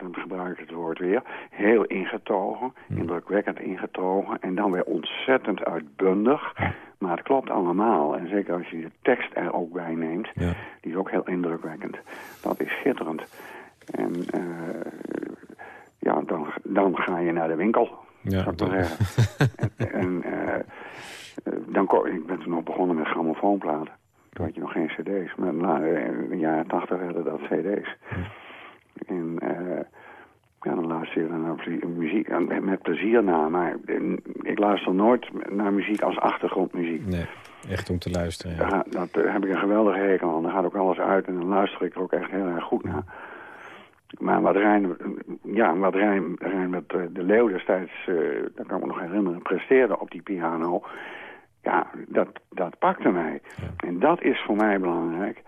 dan gebruik ik het woord weer, heel ingetogen, Hm. indrukwekkend ingetogen... en dan weer ontzettend uitbundig... Maar het klopt allemaal. En zeker als je de tekst er ook bij neemt. Ja. Die is ook heel indrukwekkend. Dat is schitterend. En uh, ja, dan, dan ga je naar de winkel. Ja, zou ik maar zeggen. en en uh, dan kon, ik ben toen nog begonnen met grammofoonplaten. Toen had je nog geen cd's. Maar na, in de jaren tachtig werden dat cd's. En... Uh, ja, dan luister je naar muziek met plezier naar. Maar ik luister nooit naar muziek als achtergrondmuziek. Nee, echt om te luisteren. Ja. Daar, dat daar heb ik een geweldige hekel aan. Dan gaat ook alles uit en dan luister ik er ook echt heel erg goed naar. Maar wat Rijn, ja, wat Rijn, Rijn met de Leeuw destijds, uh, dat kan ik me nog herinneren, presteerde op die piano. Ja, dat, dat pakte mij. Ja. En dat is voor mij belangrijk.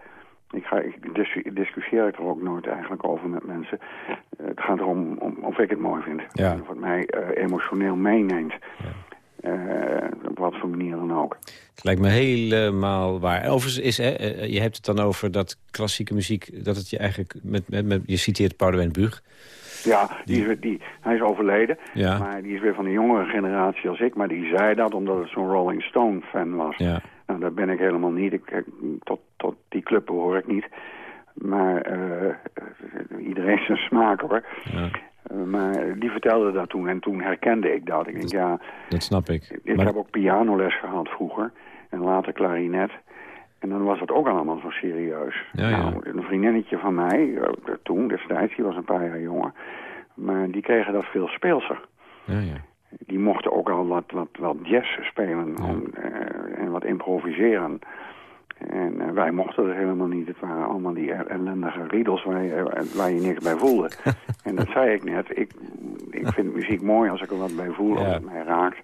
Ik, ga, ik dis discussieer ik er ook nooit eigenlijk over met mensen. Uh, het gaat erom om, of ik het mooi vind. Ja. Of het mij uh, emotioneel meeneemt. Ja. Uh, op wat voor manier dan ook. Het lijkt me helemaal waar. Overigens is, hè, je hebt het dan over dat klassieke muziek... dat het je eigenlijk, met, met, met je citeert Boudewijn Buug... Ja, die, die, die, hij is overleden. Ja. Maar die is weer van de jongere generatie als ik. Maar die zei dat omdat het zo'n Rolling Stone fan was. Ja. Nou, dat ben ik helemaal niet. Ik, tot, tot die club behoor ik niet. Maar uh, iedereen zijn smaak hoor. Ja. Uh, maar die vertelde dat toen en toen herkende ik dat. Ik denk, ja... Dat snap ik. Ik maar... heb ook pianoles gehad vroeger. En later klarinet. En dan was het ook allemaal zo serieus. Ja, ja. Nou, een vriendinnetje van mij, eh, toen destijds, die was een paar jaar jonger... maar die kregen dat veel speelser. Ja, ja. Die mochten ook al wat, wat, wat jazz spelen om, eh, en wat improviseren. En eh, wij mochten dat helemaal niet. Het waren allemaal die el- ellendige riedels waar je, eh, waar je niks bij voelde. en dat zei ik net. Ik, ik vind muziek mooi als ik er wat bij voel, als Ja. het mij raakt.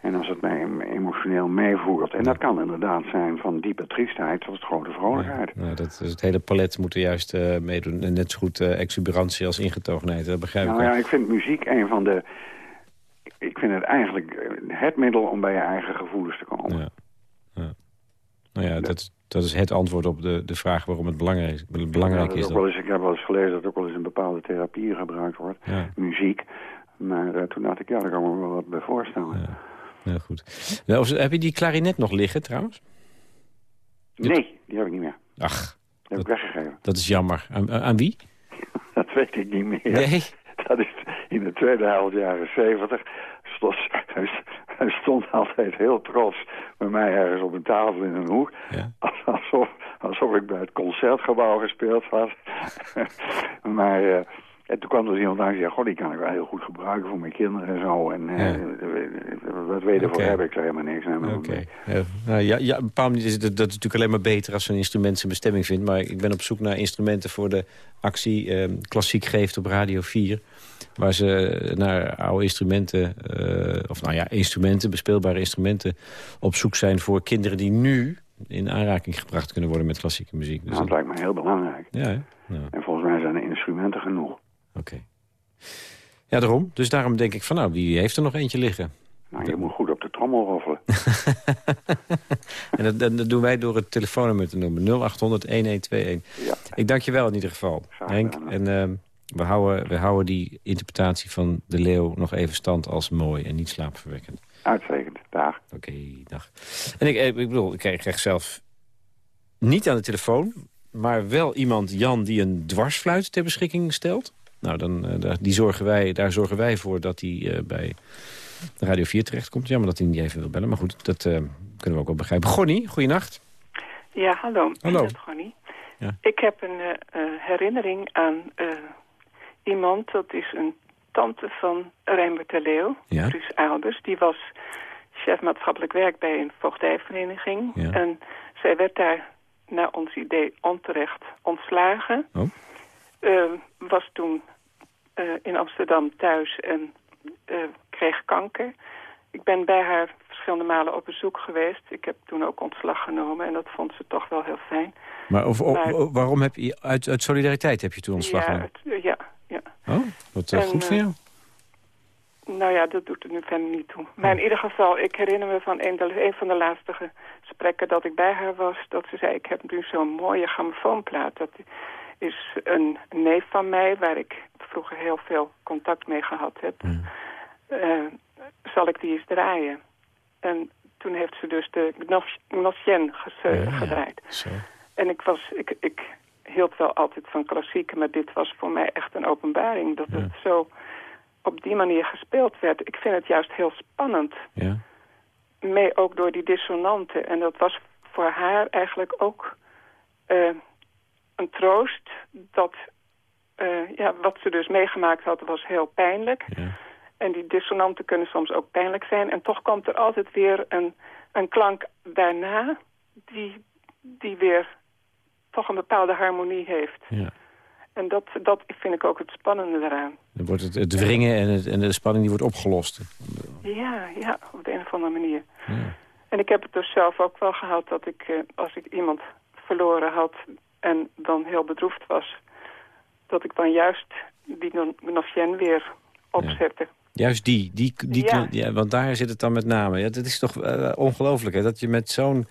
En als het mij em- emotioneel meevoert. En dat kan inderdaad zijn van diepe triestheid tot grote vrolijkheid. Nou, dat, het hele palet moet er juist meedoen. En net zo goed exuberantie als ingetogenheid. Dat begrijp Nou ik ja, wel. ik vind muziek een van de... Ik vind het eigenlijk eh, het middel om bij je eigen gevoelens te komen. Ja. Ja. Nou ja, dat, dat is het antwoord op de, de vraag waarom het belangrijk, belangrijk Ja, dat is. ook Dan. wel eens, ik heb wel eens gelezen dat ook wel eens in bepaalde therapieën gebruikt wordt. Muziek. Maar eh, toen dacht ik, ja, daar kan ik me wel wat bij voorstellen. Ja. Heel goed. Nou, of- heb je die klarinet nog liggen trouwens? Nee, die heb ik niet meer. Ach, Die heb ik weggegeven. dat is jammer. Aan, aan wie? Dat weet ik niet meer. Nee. Dat is in de tweede helft jaren zeventig. Hij, hij stond altijd heel trots bij mij ergens op een tafel in een hoek. Ja. Alsof, alsof ik bij het concertgebouw gespeeld had. maar eh, en toen kwam er iemand aan en zei... Goh, die kan ik wel heel goed gebruiken voor mijn kinderen en zo. En eh, wat weet je Oké. voor heb ik er helemaal niks aan. Oké. Ja, nou, ja, ja, op een bepaalde manier is het, dat is natuurlijk alleen maar beter als zo'n instrument zijn bestemming vindt. Maar ik ben op zoek naar instrumenten voor de actie eh, Klassiek Geeft op Radio 4. Waar ze naar oude instrumenten, eh, of nou ja, instrumenten, bespeelbare instrumenten... op zoek zijn voor kinderen die nu in aanraking gebracht kunnen worden met klassieke muziek. Dus Nou, dat lijkt me heel belangrijk. ja, hè? Nou, En volgens mij zijn er instrumenten genoeg. Oké. Ja, daarom. Dus daarom denk ik van, nou, wie heeft er nog eentje liggen? Nou, je moet goed op de trommel roffelen. En dat, dat, dat doen wij door het telefoonnummer te noemen. 0800-1121. Ja. Ik dank je wel in ieder geval, Graag Henk. En ehm, we, houden, we houden die interpretatie van de leeuw nog even stand als mooi en niet slaapverwekkend. Uitstekend. Dag. Oké, dag. En ik, eh, ik bedoel, ik krijg zelf niet aan de telefoon... maar wel iemand, Jan, die een dwarsfluit ter beschikking stelt. Nou, dan, eh, daar, die zorgen wij, daar zorgen wij voor dat hij eh, bij Radio 4 terechtkomt. Jammer dat hij niet even wil bellen, maar goed, dat eh, kunnen we ook wel begrijpen. Gonnie, goeienacht. Ja, hallo. Hallo. Gonnie. Ja. Ik heb een eh, eh, herinnering aan eh, iemand, dat is een tante van Rijnbert de Leeuw, Ja. Truus Albers. Die was chef maatschappelijk werk bij een voogdijvereniging. Ja. En zij werd daar, naar ons idee, onterecht ontslagen. Oh. Was toen eh, in Amsterdam thuis en eh, kreeg kanker. Ik ben bij haar verschillende malen op bezoek geweest. Ik heb toen ook ontslag genomen en dat vond ze toch wel heel fijn. Maar of, waarom heb je, uit, uit solidariteit heb je toen ontslag ja, genomen? het- ja, ja. Oh, wat eh, En, goed voor jou. Nou ja, dat doet er nu verder niet toe. Maar in ieder geval, ik herinner me van een, een van de laatste gesprekken dat ik bij haar was... dat ze zei, ik heb nu zo'n mooie grammofoonplaat. Dat is een neef van mij, waar ik vroeger heel veel contact mee gehad heb. Eh, zal ik die eens draaien? En toen heeft ze dus de Gnos- Gnossienne ges- Ja, ja. gedraaid. Zo. En ik, was, ik, ik hield wel altijd van klassieken, maar dit was voor mij echt een openbaring. Dat Ja. het zo op die manier gespeeld werd. Ik vind het juist heel spannend. Ja. Mee ook door die dissonanten. En dat was voor haar eigenlijk ook eh, een troost. Dat eh, ja, wat ze dus meegemaakt had was heel pijnlijk. Ja. En die dissonanten kunnen soms ook pijnlijk zijn. En toch komt er altijd weer een, een klank daarna die, die weer toch een bepaalde harmonie heeft. Ja. En dat, dat vind ik ook het spannende eraan. Dan wordt het, het wringen en, het, en de spanning die wordt opgelost. Ja, ja, op de een of andere manier. Ja. En ik heb het dus zelf ook wel gehad dat ik, eh, als ik iemand verloren had en dan heel bedroefd was, dat ik dan juist die Notienne weer opzette. Juist die, die, die Ja. ja. want daar zit het dan met name. Ja, dat is toch eh, ongelooflijk, hè? Dat je met zo'n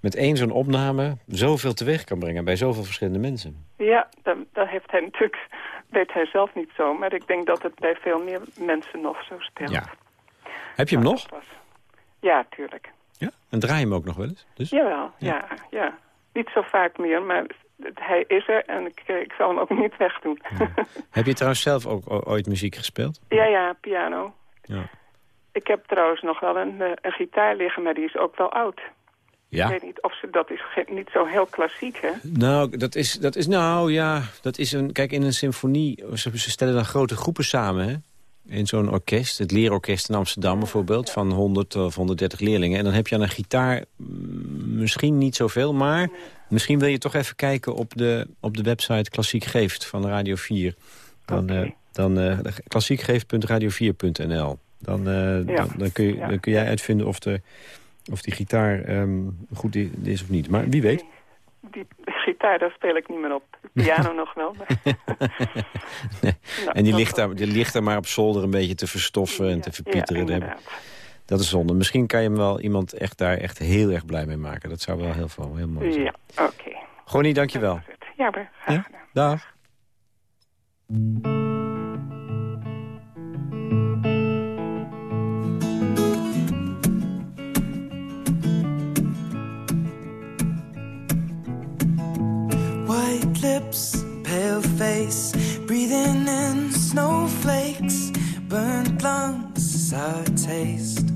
met één zo'n opname zoveel teweeg kan brengen bij zoveel verschillende mensen. Ja, dat, dat heeft hij natuurlijk, weet hij zelf niet zo, maar ik denk dat het bij veel meer mensen nog zo speelt. Ja. Heb je hem nog? Was- Ja, tuurlijk. Ja. En draai je hem ook nog wel eens? Dus? Jawel, ja, ja. Niet zo vaak meer, maar hij is er en ik, eh, ik zal hem ook niet wegdoen. Heb je trouwens zelf ook ooit muziek gespeeld? ja, ja, piano. Ja. Ik heb trouwens nog wel een, eh, een gitaar liggen, maar die is ook wel oud. Ja. Ik weet niet of ze, dat is niet zo heel klassiek, hè? Nou, dat is, dat is, nou ja, dat is een, kijk, in een symfonie, ze, ze stellen dan grote groepen samen, hè? In zo'n orkest, het leerorkest in Amsterdam bijvoorbeeld, van 100 of 130 leerlingen. En dan heb je aan een gitaar mm, misschien niet zoveel, maar misschien wil je toch even kijken op de, op de website Klassiek Geeft van Radio 4. Dan, eh, dan uh, klassiekgeeft.radio4.nl. Dan, uh, Ja. dan, dan, kun je, dan kun jij uitvinden of, de, of die gitaar ehm, goed is of niet. Maar wie weet. Die gitaar, daar speel ik niet meer op. De piano nog wel. Maar... Nee. Nou, En die ligt, daar, die ligt daar maar op zolder een beetje te verstoffen en te verpieteren. Ja. Dat is zonde. Misschien kan je hem wel iemand echt daar echt heel erg blij mee maken. Dat zou wel heel, veel, heel mooi zijn. Ja, oké. Gonnie, dankjewel. Dat was het. Ja, graag Ja? Dag. White lips, pale face, breathing in snowflakes, burnt lungs, sour taste.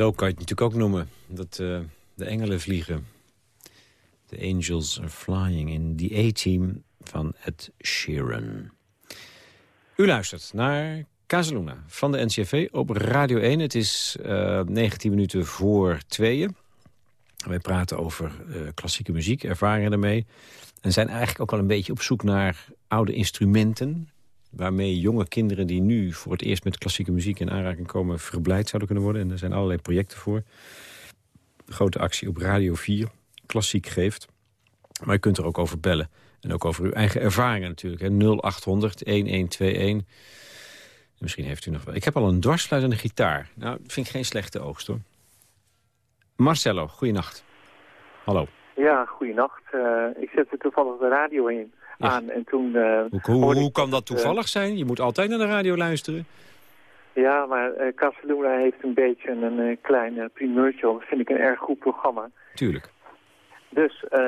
Zo kan je het natuurlijk ook noemen. Dat eh, de engelen vliegen. The Angels are Flying in the A-Team van Ed Sheeran. U luistert naar Casaluna van de NCV op Radio 1. Het is eh 19 minuten voor tweeën. Wij praten over eh, klassieke muziek, ervaringen ermee. En zijn eigenlijk ook al een beetje op zoek naar oude instrumenten... waarmee jonge kinderen die nu voor het eerst met klassieke muziek in aanraking komen... verblijd zouden kunnen worden. En er zijn allerlei projecten voor. Grote actie op Radio 4, klassiek geeft. Maar je kunt er ook over bellen. En ook over uw eigen ervaringen natuurlijk. hè. 0800 1121. Misschien heeft u nog wel. Ik heb al een dwarsfluitende gitaar. Nou, vind ik geen slechte oogst hoor. Marcello, goeienacht. Hallo. Ja, goeienacht. Uh, ik zette toevallig de radio in. Aan en toen... eh, Hoe, hoe, hoe kan dat eh, toevallig zijn? Je moet altijd naar de radio luisteren. ja, maar eh Casaluna heeft een beetje een eh, klein primeurtje. Dat vind ik een erg goed programma. Tuurlijk. Dus uh,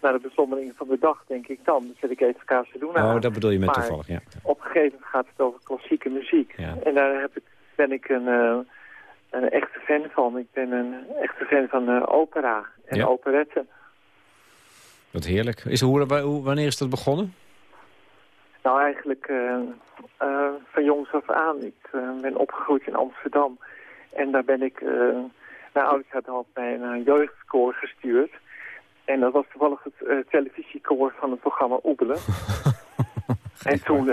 naar de beslommering van de dag denk ik dan, zet ik even Casaluna Oh, dat bedoel je met toevallig, ja. op een gegeven moment gaat het over klassieke muziek. En daar heb ik, ben ik een, uh, een echte fan van. Ik ben een echte fan van uh, opera en ja. operetten. Wat heerlijk. Is, hoe, wanneer is dat begonnen? Nou, eigenlijk van jongs af aan. Ik ben opgegroeid in Amsterdam. En daar ben ik... mijn hadden al bij een jeugdkoor gestuurd. En dat was toevallig het televisiekoor van het programma Oebelen. en toen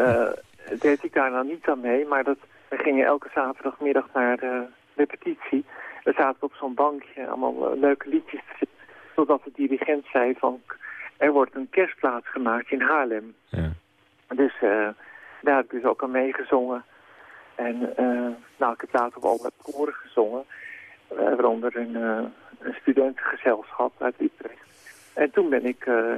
deed ik daar nou niet aan mee, maar dat, we gingen elke zaterdagmiddag naar de repetitie. We zaten op zo'n bankje, allemaal leuke liedjes te. Totdat de dirigent zei van, er wordt een kerstplaats gemaakt in Haarlem. Ja. Dus daar heb ik dus ook aan meegezongen. En nou, ik heb later op alle koren gezongen. waaronder een, een studentengezelschap uit Utrecht. En toen ben ik uh,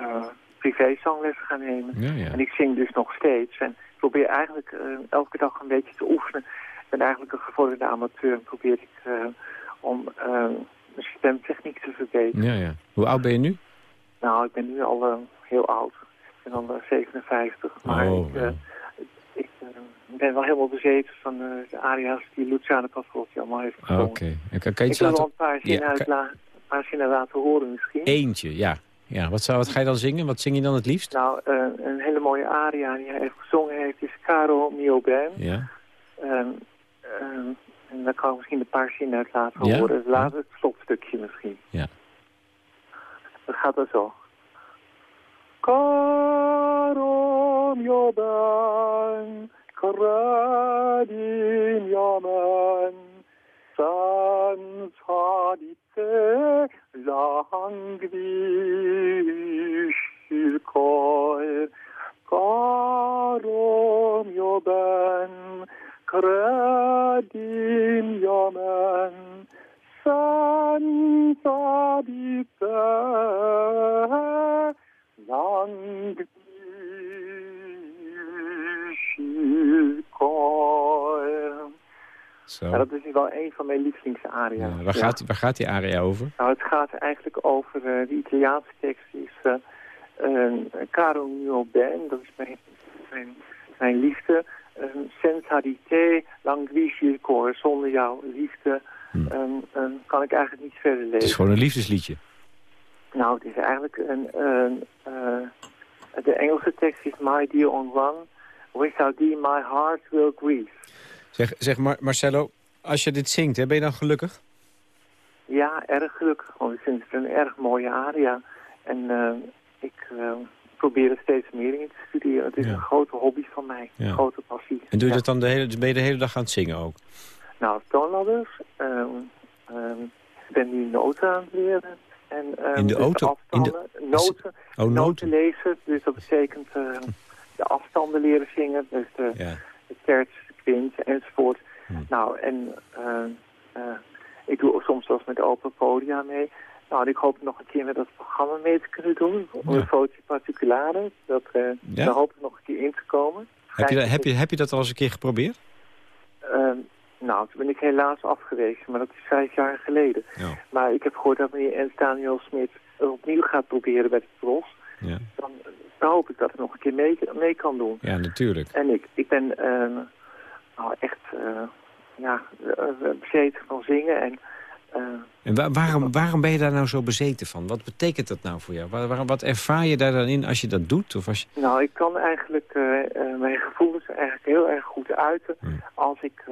uh, privézanglessen gaan nemen. Ja, ja. En ik zing dus nog steeds. En ik probeer eigenlijk uh, elke dag een beetje te oefenen. Ik ben eigenlijk een gevorderde amateur en probeer ik om mijn stemtechniek te verbeteren. Ja, ja. Hoe oud ben je nu? Nou, ik ben nu al heel oud. Ik ben al 57. Maar oh, ik, ik ben wel helemaal bezeten van de aria's die Luciano Pavarotti allemaal heeft gezongen. Oké. Okay. Kan, je ik wil wel een paar zinnen ja, uitlaten paar zinnen laten horen misschien. Eentje, ja. ja. Wat, zou, wat ga je dan zingen? Wat zing je dan het liefst? Nou, een hele mooie aria die hij heeft gezongen heeft is Caro mio ben. Ja. Um, um, en dan kan ik misschien een paar zinnen uit laten ja? horen. Laat het slotstukje misschien. Ja. Dat gaat dan zo. Caro mio ben, credin men, senza di te languisce cor caro mio ben credi mio men senza di te Zo. Ja, dat is wel een van mijn lievelingsaria. Ja, waar, gaat, waar gaat die aria over? Nou, het gaat eigenlijk over, uh, de Italiaanse tekst is uh, uh, Caro mio ben, dat is mijn, mijn, mijn liefde. Languisce il cuore, zonder jouw liefde hm. kan ik eigenlijk niet verder leven. Het is gewoon een liefdesliedje. Nou, het is eigenlijk een, de Engelse tekst is My dear on one, without thee my heart will grieve. Zeg, zeg Mar Marcelo, als je dit zingt, hè, ben je dan gelukkig? Ja, erg gelukkig. Want ik vind het een erg mooie aria. En uh, ik uh, probeer er steeds meer in te studeren. Het is ja. een grote hobby van mij, ja. een grote passie. En doe je dat dan de hele, ben je de hele dag aan het zingen ook? Nou, toonladders. Um, um, ik ben nu noten aan het leren. En, um, in de auto? In de... Noten, oh, noten lezen. Dus dat betekent uh, de afstanden leren zingen. Dus de, ja. de terts, Quint enzovoort. Hm. Nou, en uh, uh, ik doe soms eens met open podia mee. Nou, ik hoop nog een keer met dat programma mee te kunnen doen. De foto particulare. Dat, uh, ja? Daar hoop ik nog een keer in te komen. Heb je, dat, heb, je, heb je dat al eens een keer geprobeerd? Ehm, nou, toen ben ik helaas afgewezen, maar dat is vijf jaar geleden. Ja. Maar ik heb gehoord dat meneer Ernst Daniel Smit opnieuw gaat proberen bij de Tros. Ja. Dan, dan, hoop ik dat ik nog een keer mee, mee kan doen. Ja, natuurlijk. En ik, ik ben nou, echt uh, ja, bezeten van zingen. En, en wa waarom, waarom ben je daar nou zo bezeten van? Wat betekent dat nou voor jou? Waar, wat ervaar je daar dan in als je dat doet? Of als je... Nou, ik kan eigenlijk uh, mijn gevoelens eigenlijk heel erg goed uiten. Hmm. Als ik,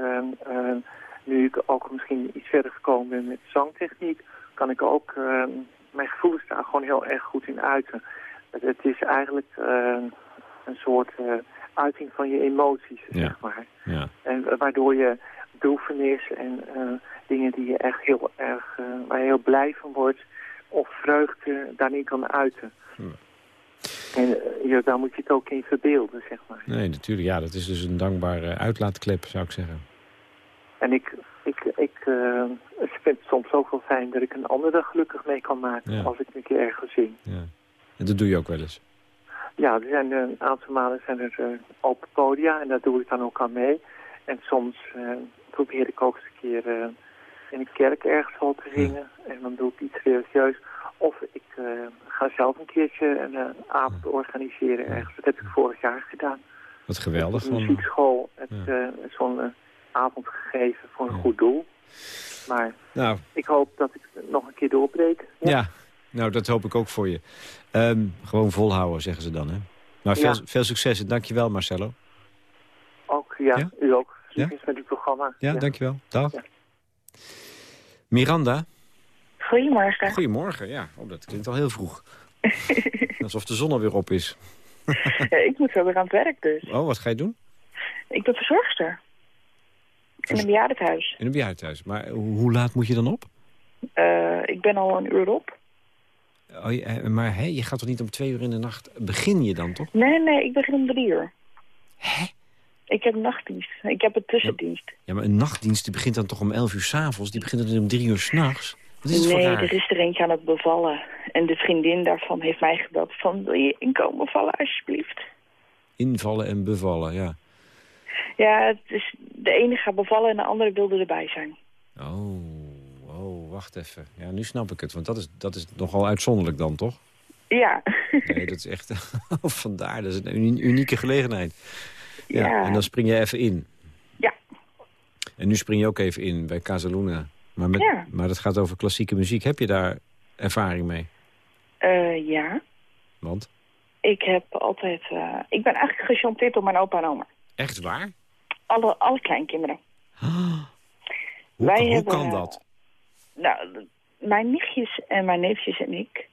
nu ik ook misschien iets verder gekomen ben met zangtechniek... kan ik ook mijn gevoelens daar gewoon heel erg goed in uiten. Het, het is eigenlijk een soort uiting van je emoties, ja. zeg maar. Ja. En waardoor je droefenis en dingen die je echt heel erg, uh, waar je heel blij van wordt, of vreugde daarin kan uiten. Hm. En uh, ja, daar moet je het ook in verbeelden, zeg maar. Nee, natuurlijk. Ja, dat is dus een dankbare uitlaatklep, zou ik zeggen. En ik, ik, ik vind het soms ook wel fijn dat ik een ander dag gelukkig mee kan maken ja. als ik een keer ergens zing. Ja. En dat doe je ook wel eens? Ja, er zijn een aantal malen zijn er uh, open podia en daar doe ik dan ook aan mee. En soms uh, probeer ik ook eens een keer uh, in een kerk ergens al te zingen. En dan doe ik iets religieus. Of ik zelf een keertje een eh, avond organiseren ergens. Dat heb ik vorig jaar gedaan. Wat geweldig. De Van, muziekschool heb Ja. eh, zo'n eh, avond gegeven voor een goed doel. Maar nou, ik hoop dat ik nog een keer doorbreek. ja. nou, dat hoop ik ook voor je. Ehm, gewoon volhouden, zeggen ze dan, hè? Maar veel, veel succes en dankjewel, Marcelo. Ook, ja, u ook. Ja? Succes met uw programma. Ja, dankjewel. Dag. Miranda, Goedemorgen. goedemorgen. Ja, oh, dat klinkt al heel vroeg. Alsof de zon alweer op is. Ja, ik moet zo weer aan het werk dus. Oh, wat ga je doen? Ik ben verzorgster. In een bejaardenhuis. In een bejaardenhuis. Maar hoe, laat moet je dan op? Eh, ik ben al een uur op. Oh, eh, maar hè, je gaat toch niet om twee uur in de nacht... Begin je dan toch? Nee, nee, ik begin om drie uur. Hè? Ik heb nachtdienst. Ik heb een tussendienst. Ja, maar een nachtdienst die begint dan toch om elf uur s'avonds? Die begint dan om drie uur s'nachts? Nee, er is er eentje aan het bevallen. En de vriendin daarvan heeft mij gebeld van... wil je inkomen vallen alsjeblieft? Invallen en bevallen, ja. Ja, het is, de ene gaat bevallen en de andere wilde erbij zijn. Oh, oh, wacht even. Ja, nu snap ik het. Want dat is, dat is nogal uitzonderlijk dan, toch? Ja. Nee, dat is echt... Vandaar, dat is een uni- unieke gelegenheid. Ja, Ja. en dan spring je even in. Ja. En nu spring je ook even in bij Casaluna. Maar, met, Ja. maar dat gaat over klassieke muziek. Heb je daar ervaring mee? Eh, ja. Want? Ik heb altijd... eh, ik ben eigenlijk gechanteerd door mijn opa en oma. Echt waar? Alle, alle kleinkinderen. Hoe, Wij kan- hoe hebben, kan dat? Nou, d- mijn nichtjes en mijn neefjes en ik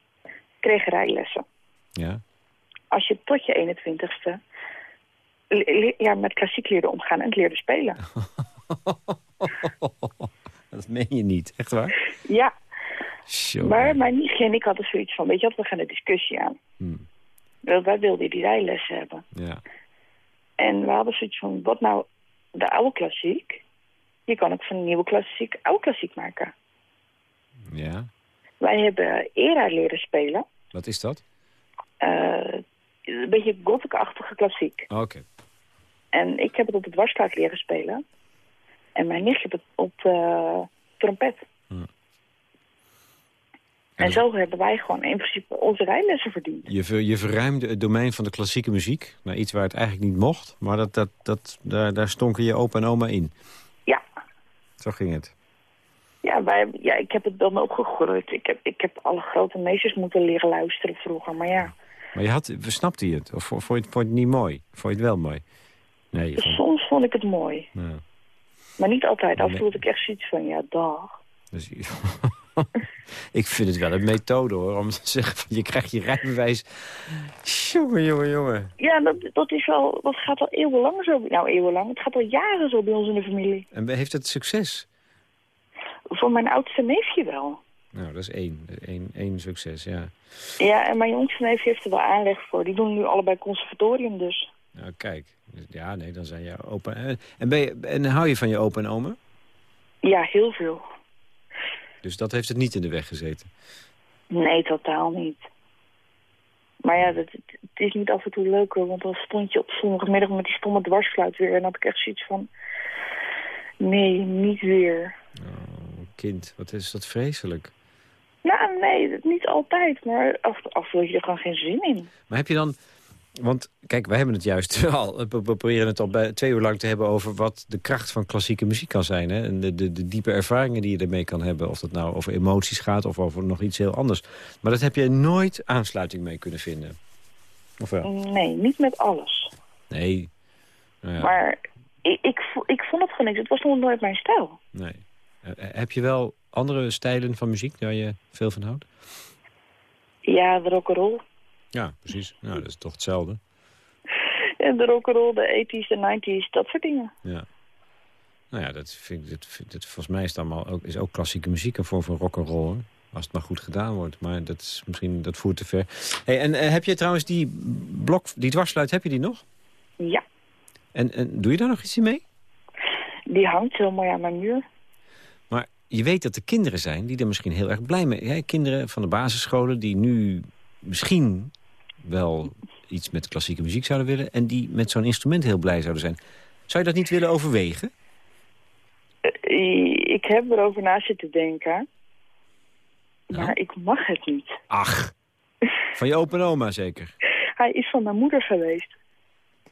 kregen rijlessen. Ja. Als je tot je 21ste le- le- ja, met klassiek leerde omgaan en het leerde spelen. Dat meen je niet. Echt waar? Ja, Zo. maar mijn nichtje en ik hadden zoiets van, weet je wat, we gaan een discussie aan. Hmm. Want Wij wilden die rijlessen hebben. Ja. En we hadden zoiets van, wat nou de oude klassiek? Je kan ook van een nieuwe klassiek oude klassiek maken. Ja. Wij hebben era leren spelen. Wat is dat? Eh, een beetje gothic-achtige klassiek. Oké. En ik heb het op het dwarsfluit leren spelen. En mijn nichtje heeft het op de trompet. Hmm. En zo hebben wij gewoon in principe onze rijlessen verdiend. Je, ver, je verruimde het domein van de klassieke muziek... naar iets waar het eigenlijk niet mocht. Maar dat, dat, dat, daar, daar stonken je opa en oma in. Ja. Zo ging het. Ja, wij, ja, ik heb het dan opgegroeid. Ik heb, ik heb alle grote meesters moeten leren luisteren vroeger. Maar ja, Maar je had, snapte je het? Of vond je het, vond je het niet mooi? Vond je het wel mooi? Nee, vond... soms vond ik het mooi. Ja. Maar niet altijd. Af en toe had ik echt zoiets van, ja, dag. Dus, ik vind het wel een methode hoor, om te zeggen van je krijgt je rijbewijs. Jongen, jongen, jongen. Ja, dat, dat, is wel, dat gaat al eeuwenlang zo. Nou, eeuwenlang. Het gaat al jaren zo bij ons in de familie. En heeft het succes? Voor mijn oudste neefje wel. Nou, dat is één. Eén, één succes, ja. Ja, en mijn jongste neef heeft er wel aanleg voor. Die doen nu allebei conservatorium dus. Nou, kijk. Ja, nee, dan zijn je opa... En, en, ben je, en hou je van je opa en oma? Ja, heel veel. Dus dat heeft het niet in de weg gezeten. Nee, totaal niet. Maar ja, dat, het het is niet af en toe leuk hoor. Want dan stond je op zondagmiddag met die stomme dwarsfluit weer. En dan had ik echt zoiets van... Nee, niet weer. Oh, kind, wat is dat vreselijk. Nou, nee, niet altijd. Maar af, af en toe had je er gewoon geen zin in. Maar heb je dan... Want kijk, wij hebben het juist al... We proberen het al bij twee uur lang te hebben over wat de kracht van klassieke muziek kan zijn. Hè? En de, de, de diepe ervaringen die je ermee kan hebben. Of dat nou over emoties gaat of over nog iets heel anders. Maar dat heb je nooit aansluiting mee kunnen vinden. Of wel? Nee, niet met alles. Nee. Nou ja, Maar ik, ik, vo- ik vond het gewoon niks. Het was nog nooit mijn stijl. nee. Eh, eh, heb je wel andere stijlen van muziek waar je veel van houdt? Ja, rock'n'roll. Ja, precies. Nou, dat is toch hetzelfde. En de rock'n'roll, de 80s, de 90s, dat soort dingen. Ja. Nou ja, dat vind ik, dat, vind- dat, volgens mij is, het allemaal ook, is ook klassieke muziek een vorm van rock'n'roll. Als het maar goed gedaan wordt. Maar dat is misschien, dat voert te ver. Hey, en eh, heb je trouwens die blok, die dwarsfluit, heb je die nog? Ja, En, en doe je daar nog iets mee? die hangt heel mooi aan mijn muur. Maar je weet dat er kinderen zijn die er misschien heel erg blij mee zijn. Kinderen van de basisscholen die nu misschien wel iets met klassieke muziek zouden willen... en die met zo'n instrument heel blij zouden zijn. Zou je dat niet willen overwegen? Eh, Ik heb erover na zitten denken. Maar ik mag het niet. Ach, Van je opa en oma zeker? Hij is van mijn moeder geweest.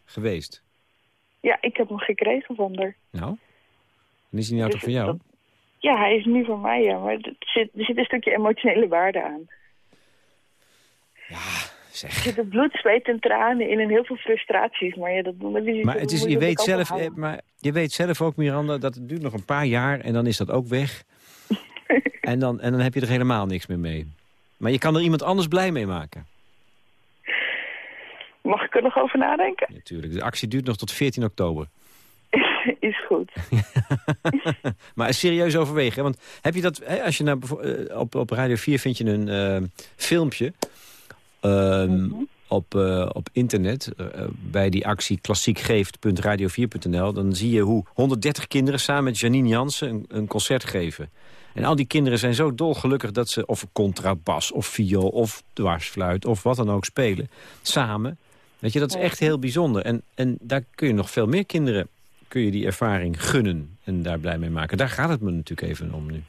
Geweest? Ja, ik heb hem gekregen van haar. Nou? Dan is hij niet Dus toch van jou? dat- Ja, hij is nu van mij, ja. Maar er zit, er zit een stukje emotionele waarde aan. Zeg. Er zitten bloed, zweet en tranen in en heel veel frustraties. Maar ja, dat, is, Maar het is, je, weet zelf, eh, maar je weet zelf ook, Miranda, dat het duurt nog een paar jaar en dan is dat ook weg. en, dan, en dan heb je er helemaal niks meer mee. Maar je kan er iemand anders blij mee maken. Mag ik er nog over nadenken? Natuurlijk. De actie duurt nog tot 14 oktober. is goed. maar serieus overwegen. Want heb je dat, als je naar, bevo- eh, op, op Radio 4 vind je een eh, filmpje ehm, op, eh, op internet eh, eh, bij die actie klassiekgeeft.radio4.nl. Dan zie je hoe 130 kinderen samen met Janine Jansen een, een concert geven. En al die kinderen zijn zo dolgelukkig dat ze of contrabas of viool of dwarsfluit of wat dan ook spelen. Samen. Weet je, dat is echt heel bijzonder. En, en daar kun je nog veel meer kinderen kun je die ervaring gunnen en daar blij mee maken. Daar gaat het me natuurlijk even om nu.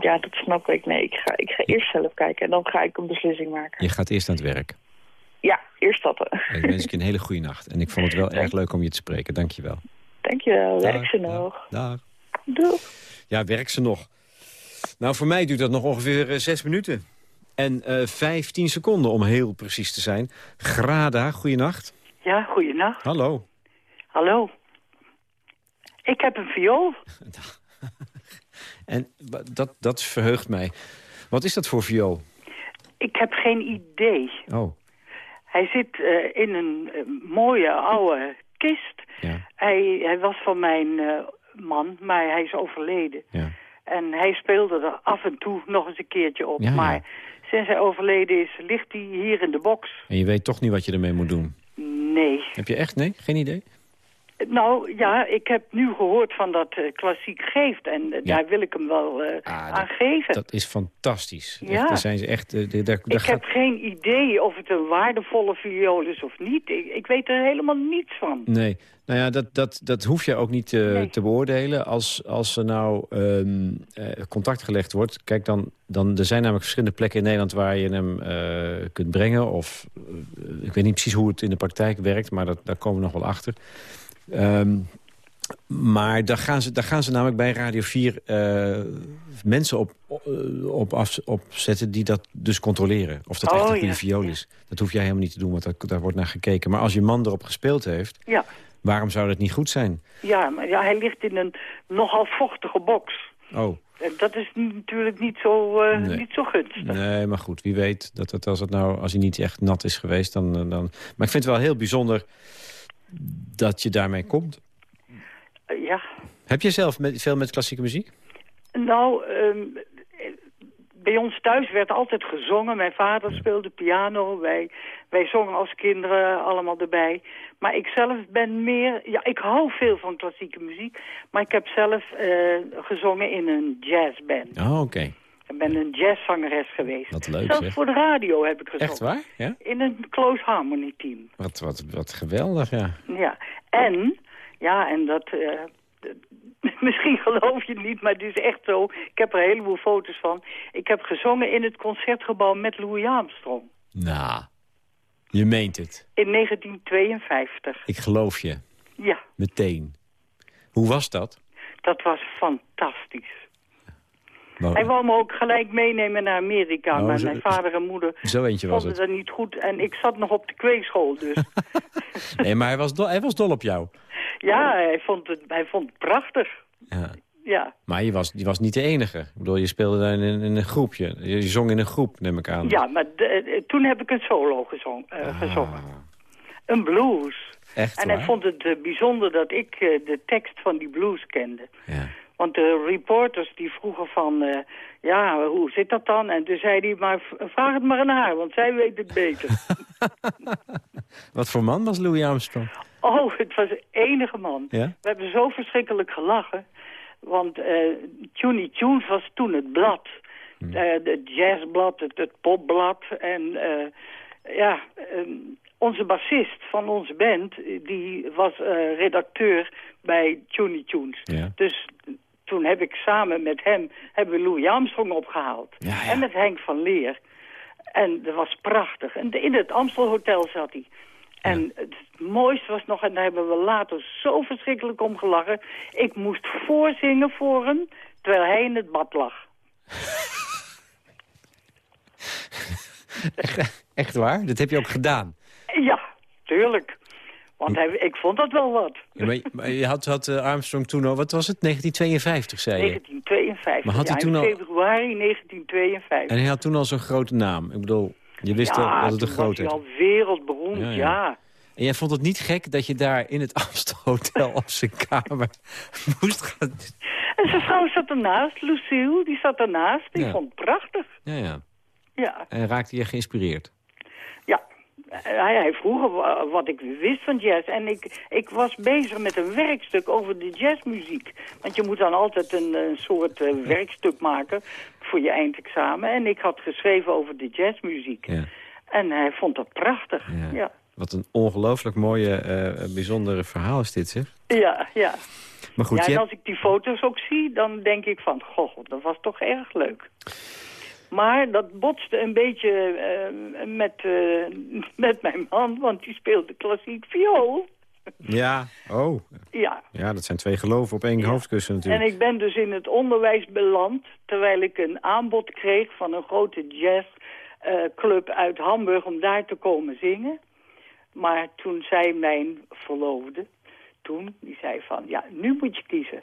Ja, dat snap ik. Nee, ik ga, ik ga eerst zelf kijken en dan ga ik een beslissing maken. Je gaat eerst aan het werk. Ja, eerst dat. eh. Ik wens je een hele goede nacht. En ik vond het wel erg leuk om je te spreken. Dank je wel. Dankjewel. Werk Dag, ze dag, nog. Dag. Doei. Ja, werk ze nog. Nou, voor mij duurt dat nog ongeveer eh, zes minuten. En eh 15 seconden om heel precies te zijn. Grada, goeienacht. Ja, goeienacht. Hallo. Hallo. Ik heb een viool. En dat, dat verheugt mij. Wat is dat voor viool? Ik heb geen idee. Oh, Hij zit eh, in een eh, mooie oude kist. ja. Hij, hij was van mijn eh, man, maar hij is overleden. Ja. En hij speelde er af en toe nog eens een keertje op. Ja. Maar sinds hij overleden is, ligt hij hier in de box. En je weet toch niet wat je ermee moet doen? Nee. Heb je echt, nee? Geen idee? Nou ja, ik heb nu gehoord van dat eh, klassiek geeft. En eh, Ja. daar wil ik hem wel Ah, aan geven. Dat is fantastisch. Ja. Echt, daar zijn ze echt... daar, Ik heb geen idee of het een waardevolle viool is of niet. Ik, ik weet er helemaal niets van. Nee, nou ja, dat, dat, dat hoef je ook niet te beoordelen. Als, als er nou ehm, eh, contact gelegd wordt... Kijk, dan, dan, er zijn namelijk verschillende plekken in Nederland... waar je hem kunt brengen. Of, ik weet niet precies hoe het in de praktijk werkt... maar dat, daar komen we nog wel achter. Ehm, maar daar gaan, ze, daar gaan ze namelijk bij Radio 4 eh, mensen op, eh, op, af, op zetten... die dat dus controleren. Of dat echt Oh, een goede ja, viool is. Dat hoef jij helemaal niet te doen, want dat, daar wordt naar gekeken. Maar als je man erop gespeeld heeft... Ja, Waarom zou dat niet goed zijn? ja maar ja, hij ligt in een nogal vochtige box. Oh, En dat is natuurlijk niet zo, eh, Nee. niet zo gunstig. nee, maar goed. Wie weet dat het, als, het nou, als hij niet echt nat is geweest, dan, dan... Maar ik vind het wel heel bijzonder dat je daarmee komt. Ja, Heb jij zelf met, veel met klassieke muziek? nou, ehm, eh, bij ons thuis werd altijd gezongen. Mijn vader speelde piano. Wij, wij zongen als kinderen allemaal erbij. Maar ik zelf ben meer... Ja, ik hou veel van klassieke muziek. Maar ik heb zelf eh, gezongen in een jazzband. Oh, oké. Ik ben een jazzzangeres geweest. Wat leuk, Zelfs zeg. voor de radio heb ik gezongen. Echt waar? Ja? In een close harmony team. Wat, wat, wat geweldig, ja. Ja, en, ja, en dat, eh, misschien geloof je het niet, maar het is echt zo. Ik heb er een heleboel foto's van. Ik heb gezongen in het concertgebouw met Louis Armstrong. Nou, je meent het. In 1952. Ik geloof je. Ja, Meteen. Hoe was dat? dat was fantastisch. Wou- Hij wou me ook gelijk meenemen naar Amerika, Oh, maar zo- mijn vader en moeder Zo eentje was vonden het. dat niet goed. En ik zat nog op de kweekschool, dus Nee, maar hij was, dol, hij was dol op jou. ja, hij vond het, hij vond het prachtig. Ja. Ja, Maar je was, je was niet de enige. Ik bedoel, je speelde daar in, in een groepje. Je zong in een groep, neem ik aan. ja maar de- eh, toen heb ik een solo gezong, eh, gezongen. Ah, Een blues. echt En waar? hij vond het eh, bijzonder dat ik de tekst van die blues kende. Ja. Want de reporters die vroegen van, eh, ja, hoe zit dat dan? En toen zei hij, maar vraag het maar aan haar, want zij weet het beter. Wat voor man was Louis Armstrong? oh, het was de enige man. Ja? We hebben zo verschrikkelijk gelachen. Want eh Tuny Tunes was toen het blad. Hmm. Eh, het jazzblad, het, het popblad. En ja, eh, onze bassist van onze band, die was redacteur bij Tuny Tunes. Ja. Dus toen heb ik samen met hem hebben we Louis Armstrong opgehaald. Ja, ja. En met Henk van Leer. En dat was prachtig. En in het Amstelhotel zat hij. En het mooiste was nog, en daar hebben we later zo verschrikkelijk om gelachen... ik moest voorzingen voor hem, terwijl hij in het bad lag. Echt waar? Dat heb je ook gedaan? Ja, tuurlijk. Want hij, ik vond dat wel wat. Ja, maar, maar je had, had eh, Armstrong toen al, wat was het, 1952 zei je? 1952, Maar had hij ja, toen in al- februari 1952. En hij had toen al zo'n grote naam. Ik bedoel, je wist ja, al dat het een toen was grote... hij al wereldberoemd, Ja, ja. ja. En jij vond het niet gek dat je daar in het Amstelhotel op zijn kamer moest gaan... En zijn vrouw zat ernaast, Lucille, die zat ernaast. Die Ja. vond het prachtig. Ja, ja. Ja, En raakte je geïnspireerd? Ja. Hij, hij vroeg wa- wat ik wist van jazz. En ik, ik was bezig met een werkstuk over de jazzmuziek. Want je moet dan altijd een, een soort eh, werkstuk maken voor je eindexamen. En ik had geschreven over de jazzmuziek. Ja. En hij vond dat prachtig. Ja. Ja, Wat een ongelooflijk mooie, eh, bijzondere verhaal is dit, zeg. ja. ja. Maar goed, ja, en hebt- als ik die foto's ook zie, dan denk ik van... Goh, dat was toch erg leuk. Maar dat botste een beetje eh, met, eh, met mijn man, want die speelde klassiek viool. Ja, oh. Ja, Ja, dat zijn twee geloven op één hoofdkussen natuurlijk. en ik ben dus in het onderwijs beland... terwijl ik een aanbod kreeg van een grote jazzclub uit Hamburg... om daar te komen zingen. Maar toen zei mijn verloofde, toen, die zei van... ja, nu moet je kiezen.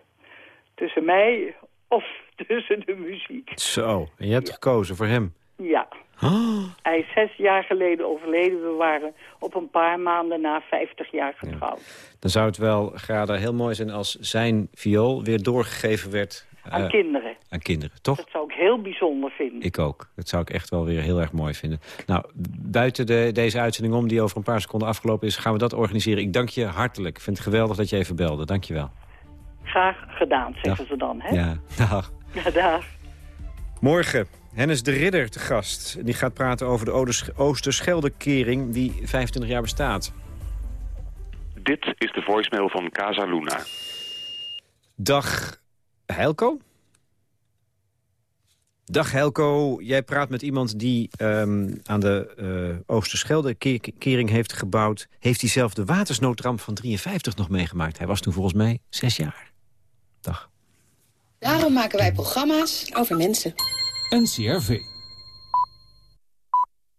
Tussen mij of tussen de muziek. Zo, en je hebt gekozen voor hem. Ja. Oh, Hij is zes jaar geleden overleden. We waren op een paar maanden na 50 jaar getrouwd. dan zou het wel graag heel mooi zijn als zijn viool weer doorgegeven werd... Aan eh, kinderen. aan kinderen, toch? Dat zou ik heel bijzonder vinden. Ik ook. Dat zou ik echt wel weer heel erg mooi vinden. Nou, buiten de, deze uitzending om, die over een paar seconden afgelopen is... gaan we dat organiseren. Ik dank je hartelijk. Ik vind het geweldig dat je even belde. Dank je wel. Graag gedaan, zeggen Dag. ze dan. Hè? Ja, dag. Ja, dag. Morgen, Hennis de Ridder te gast. Die gaat praten over de Oosterscheldekering die 25 jaar bestaat. Dit is de voicemail van Casa Luna. Dag Heilko? Dag Helco, jij praat met iemand die ehm, aan de uh, Oosterschelde-kering heeft gebouwd. Heeft hij zelf de watersnoodramp van 53 nog meegemaakt? Hij was toen volgens mij zes jaar. Dag. Daarom maken wij programma's over mensen. NCRV.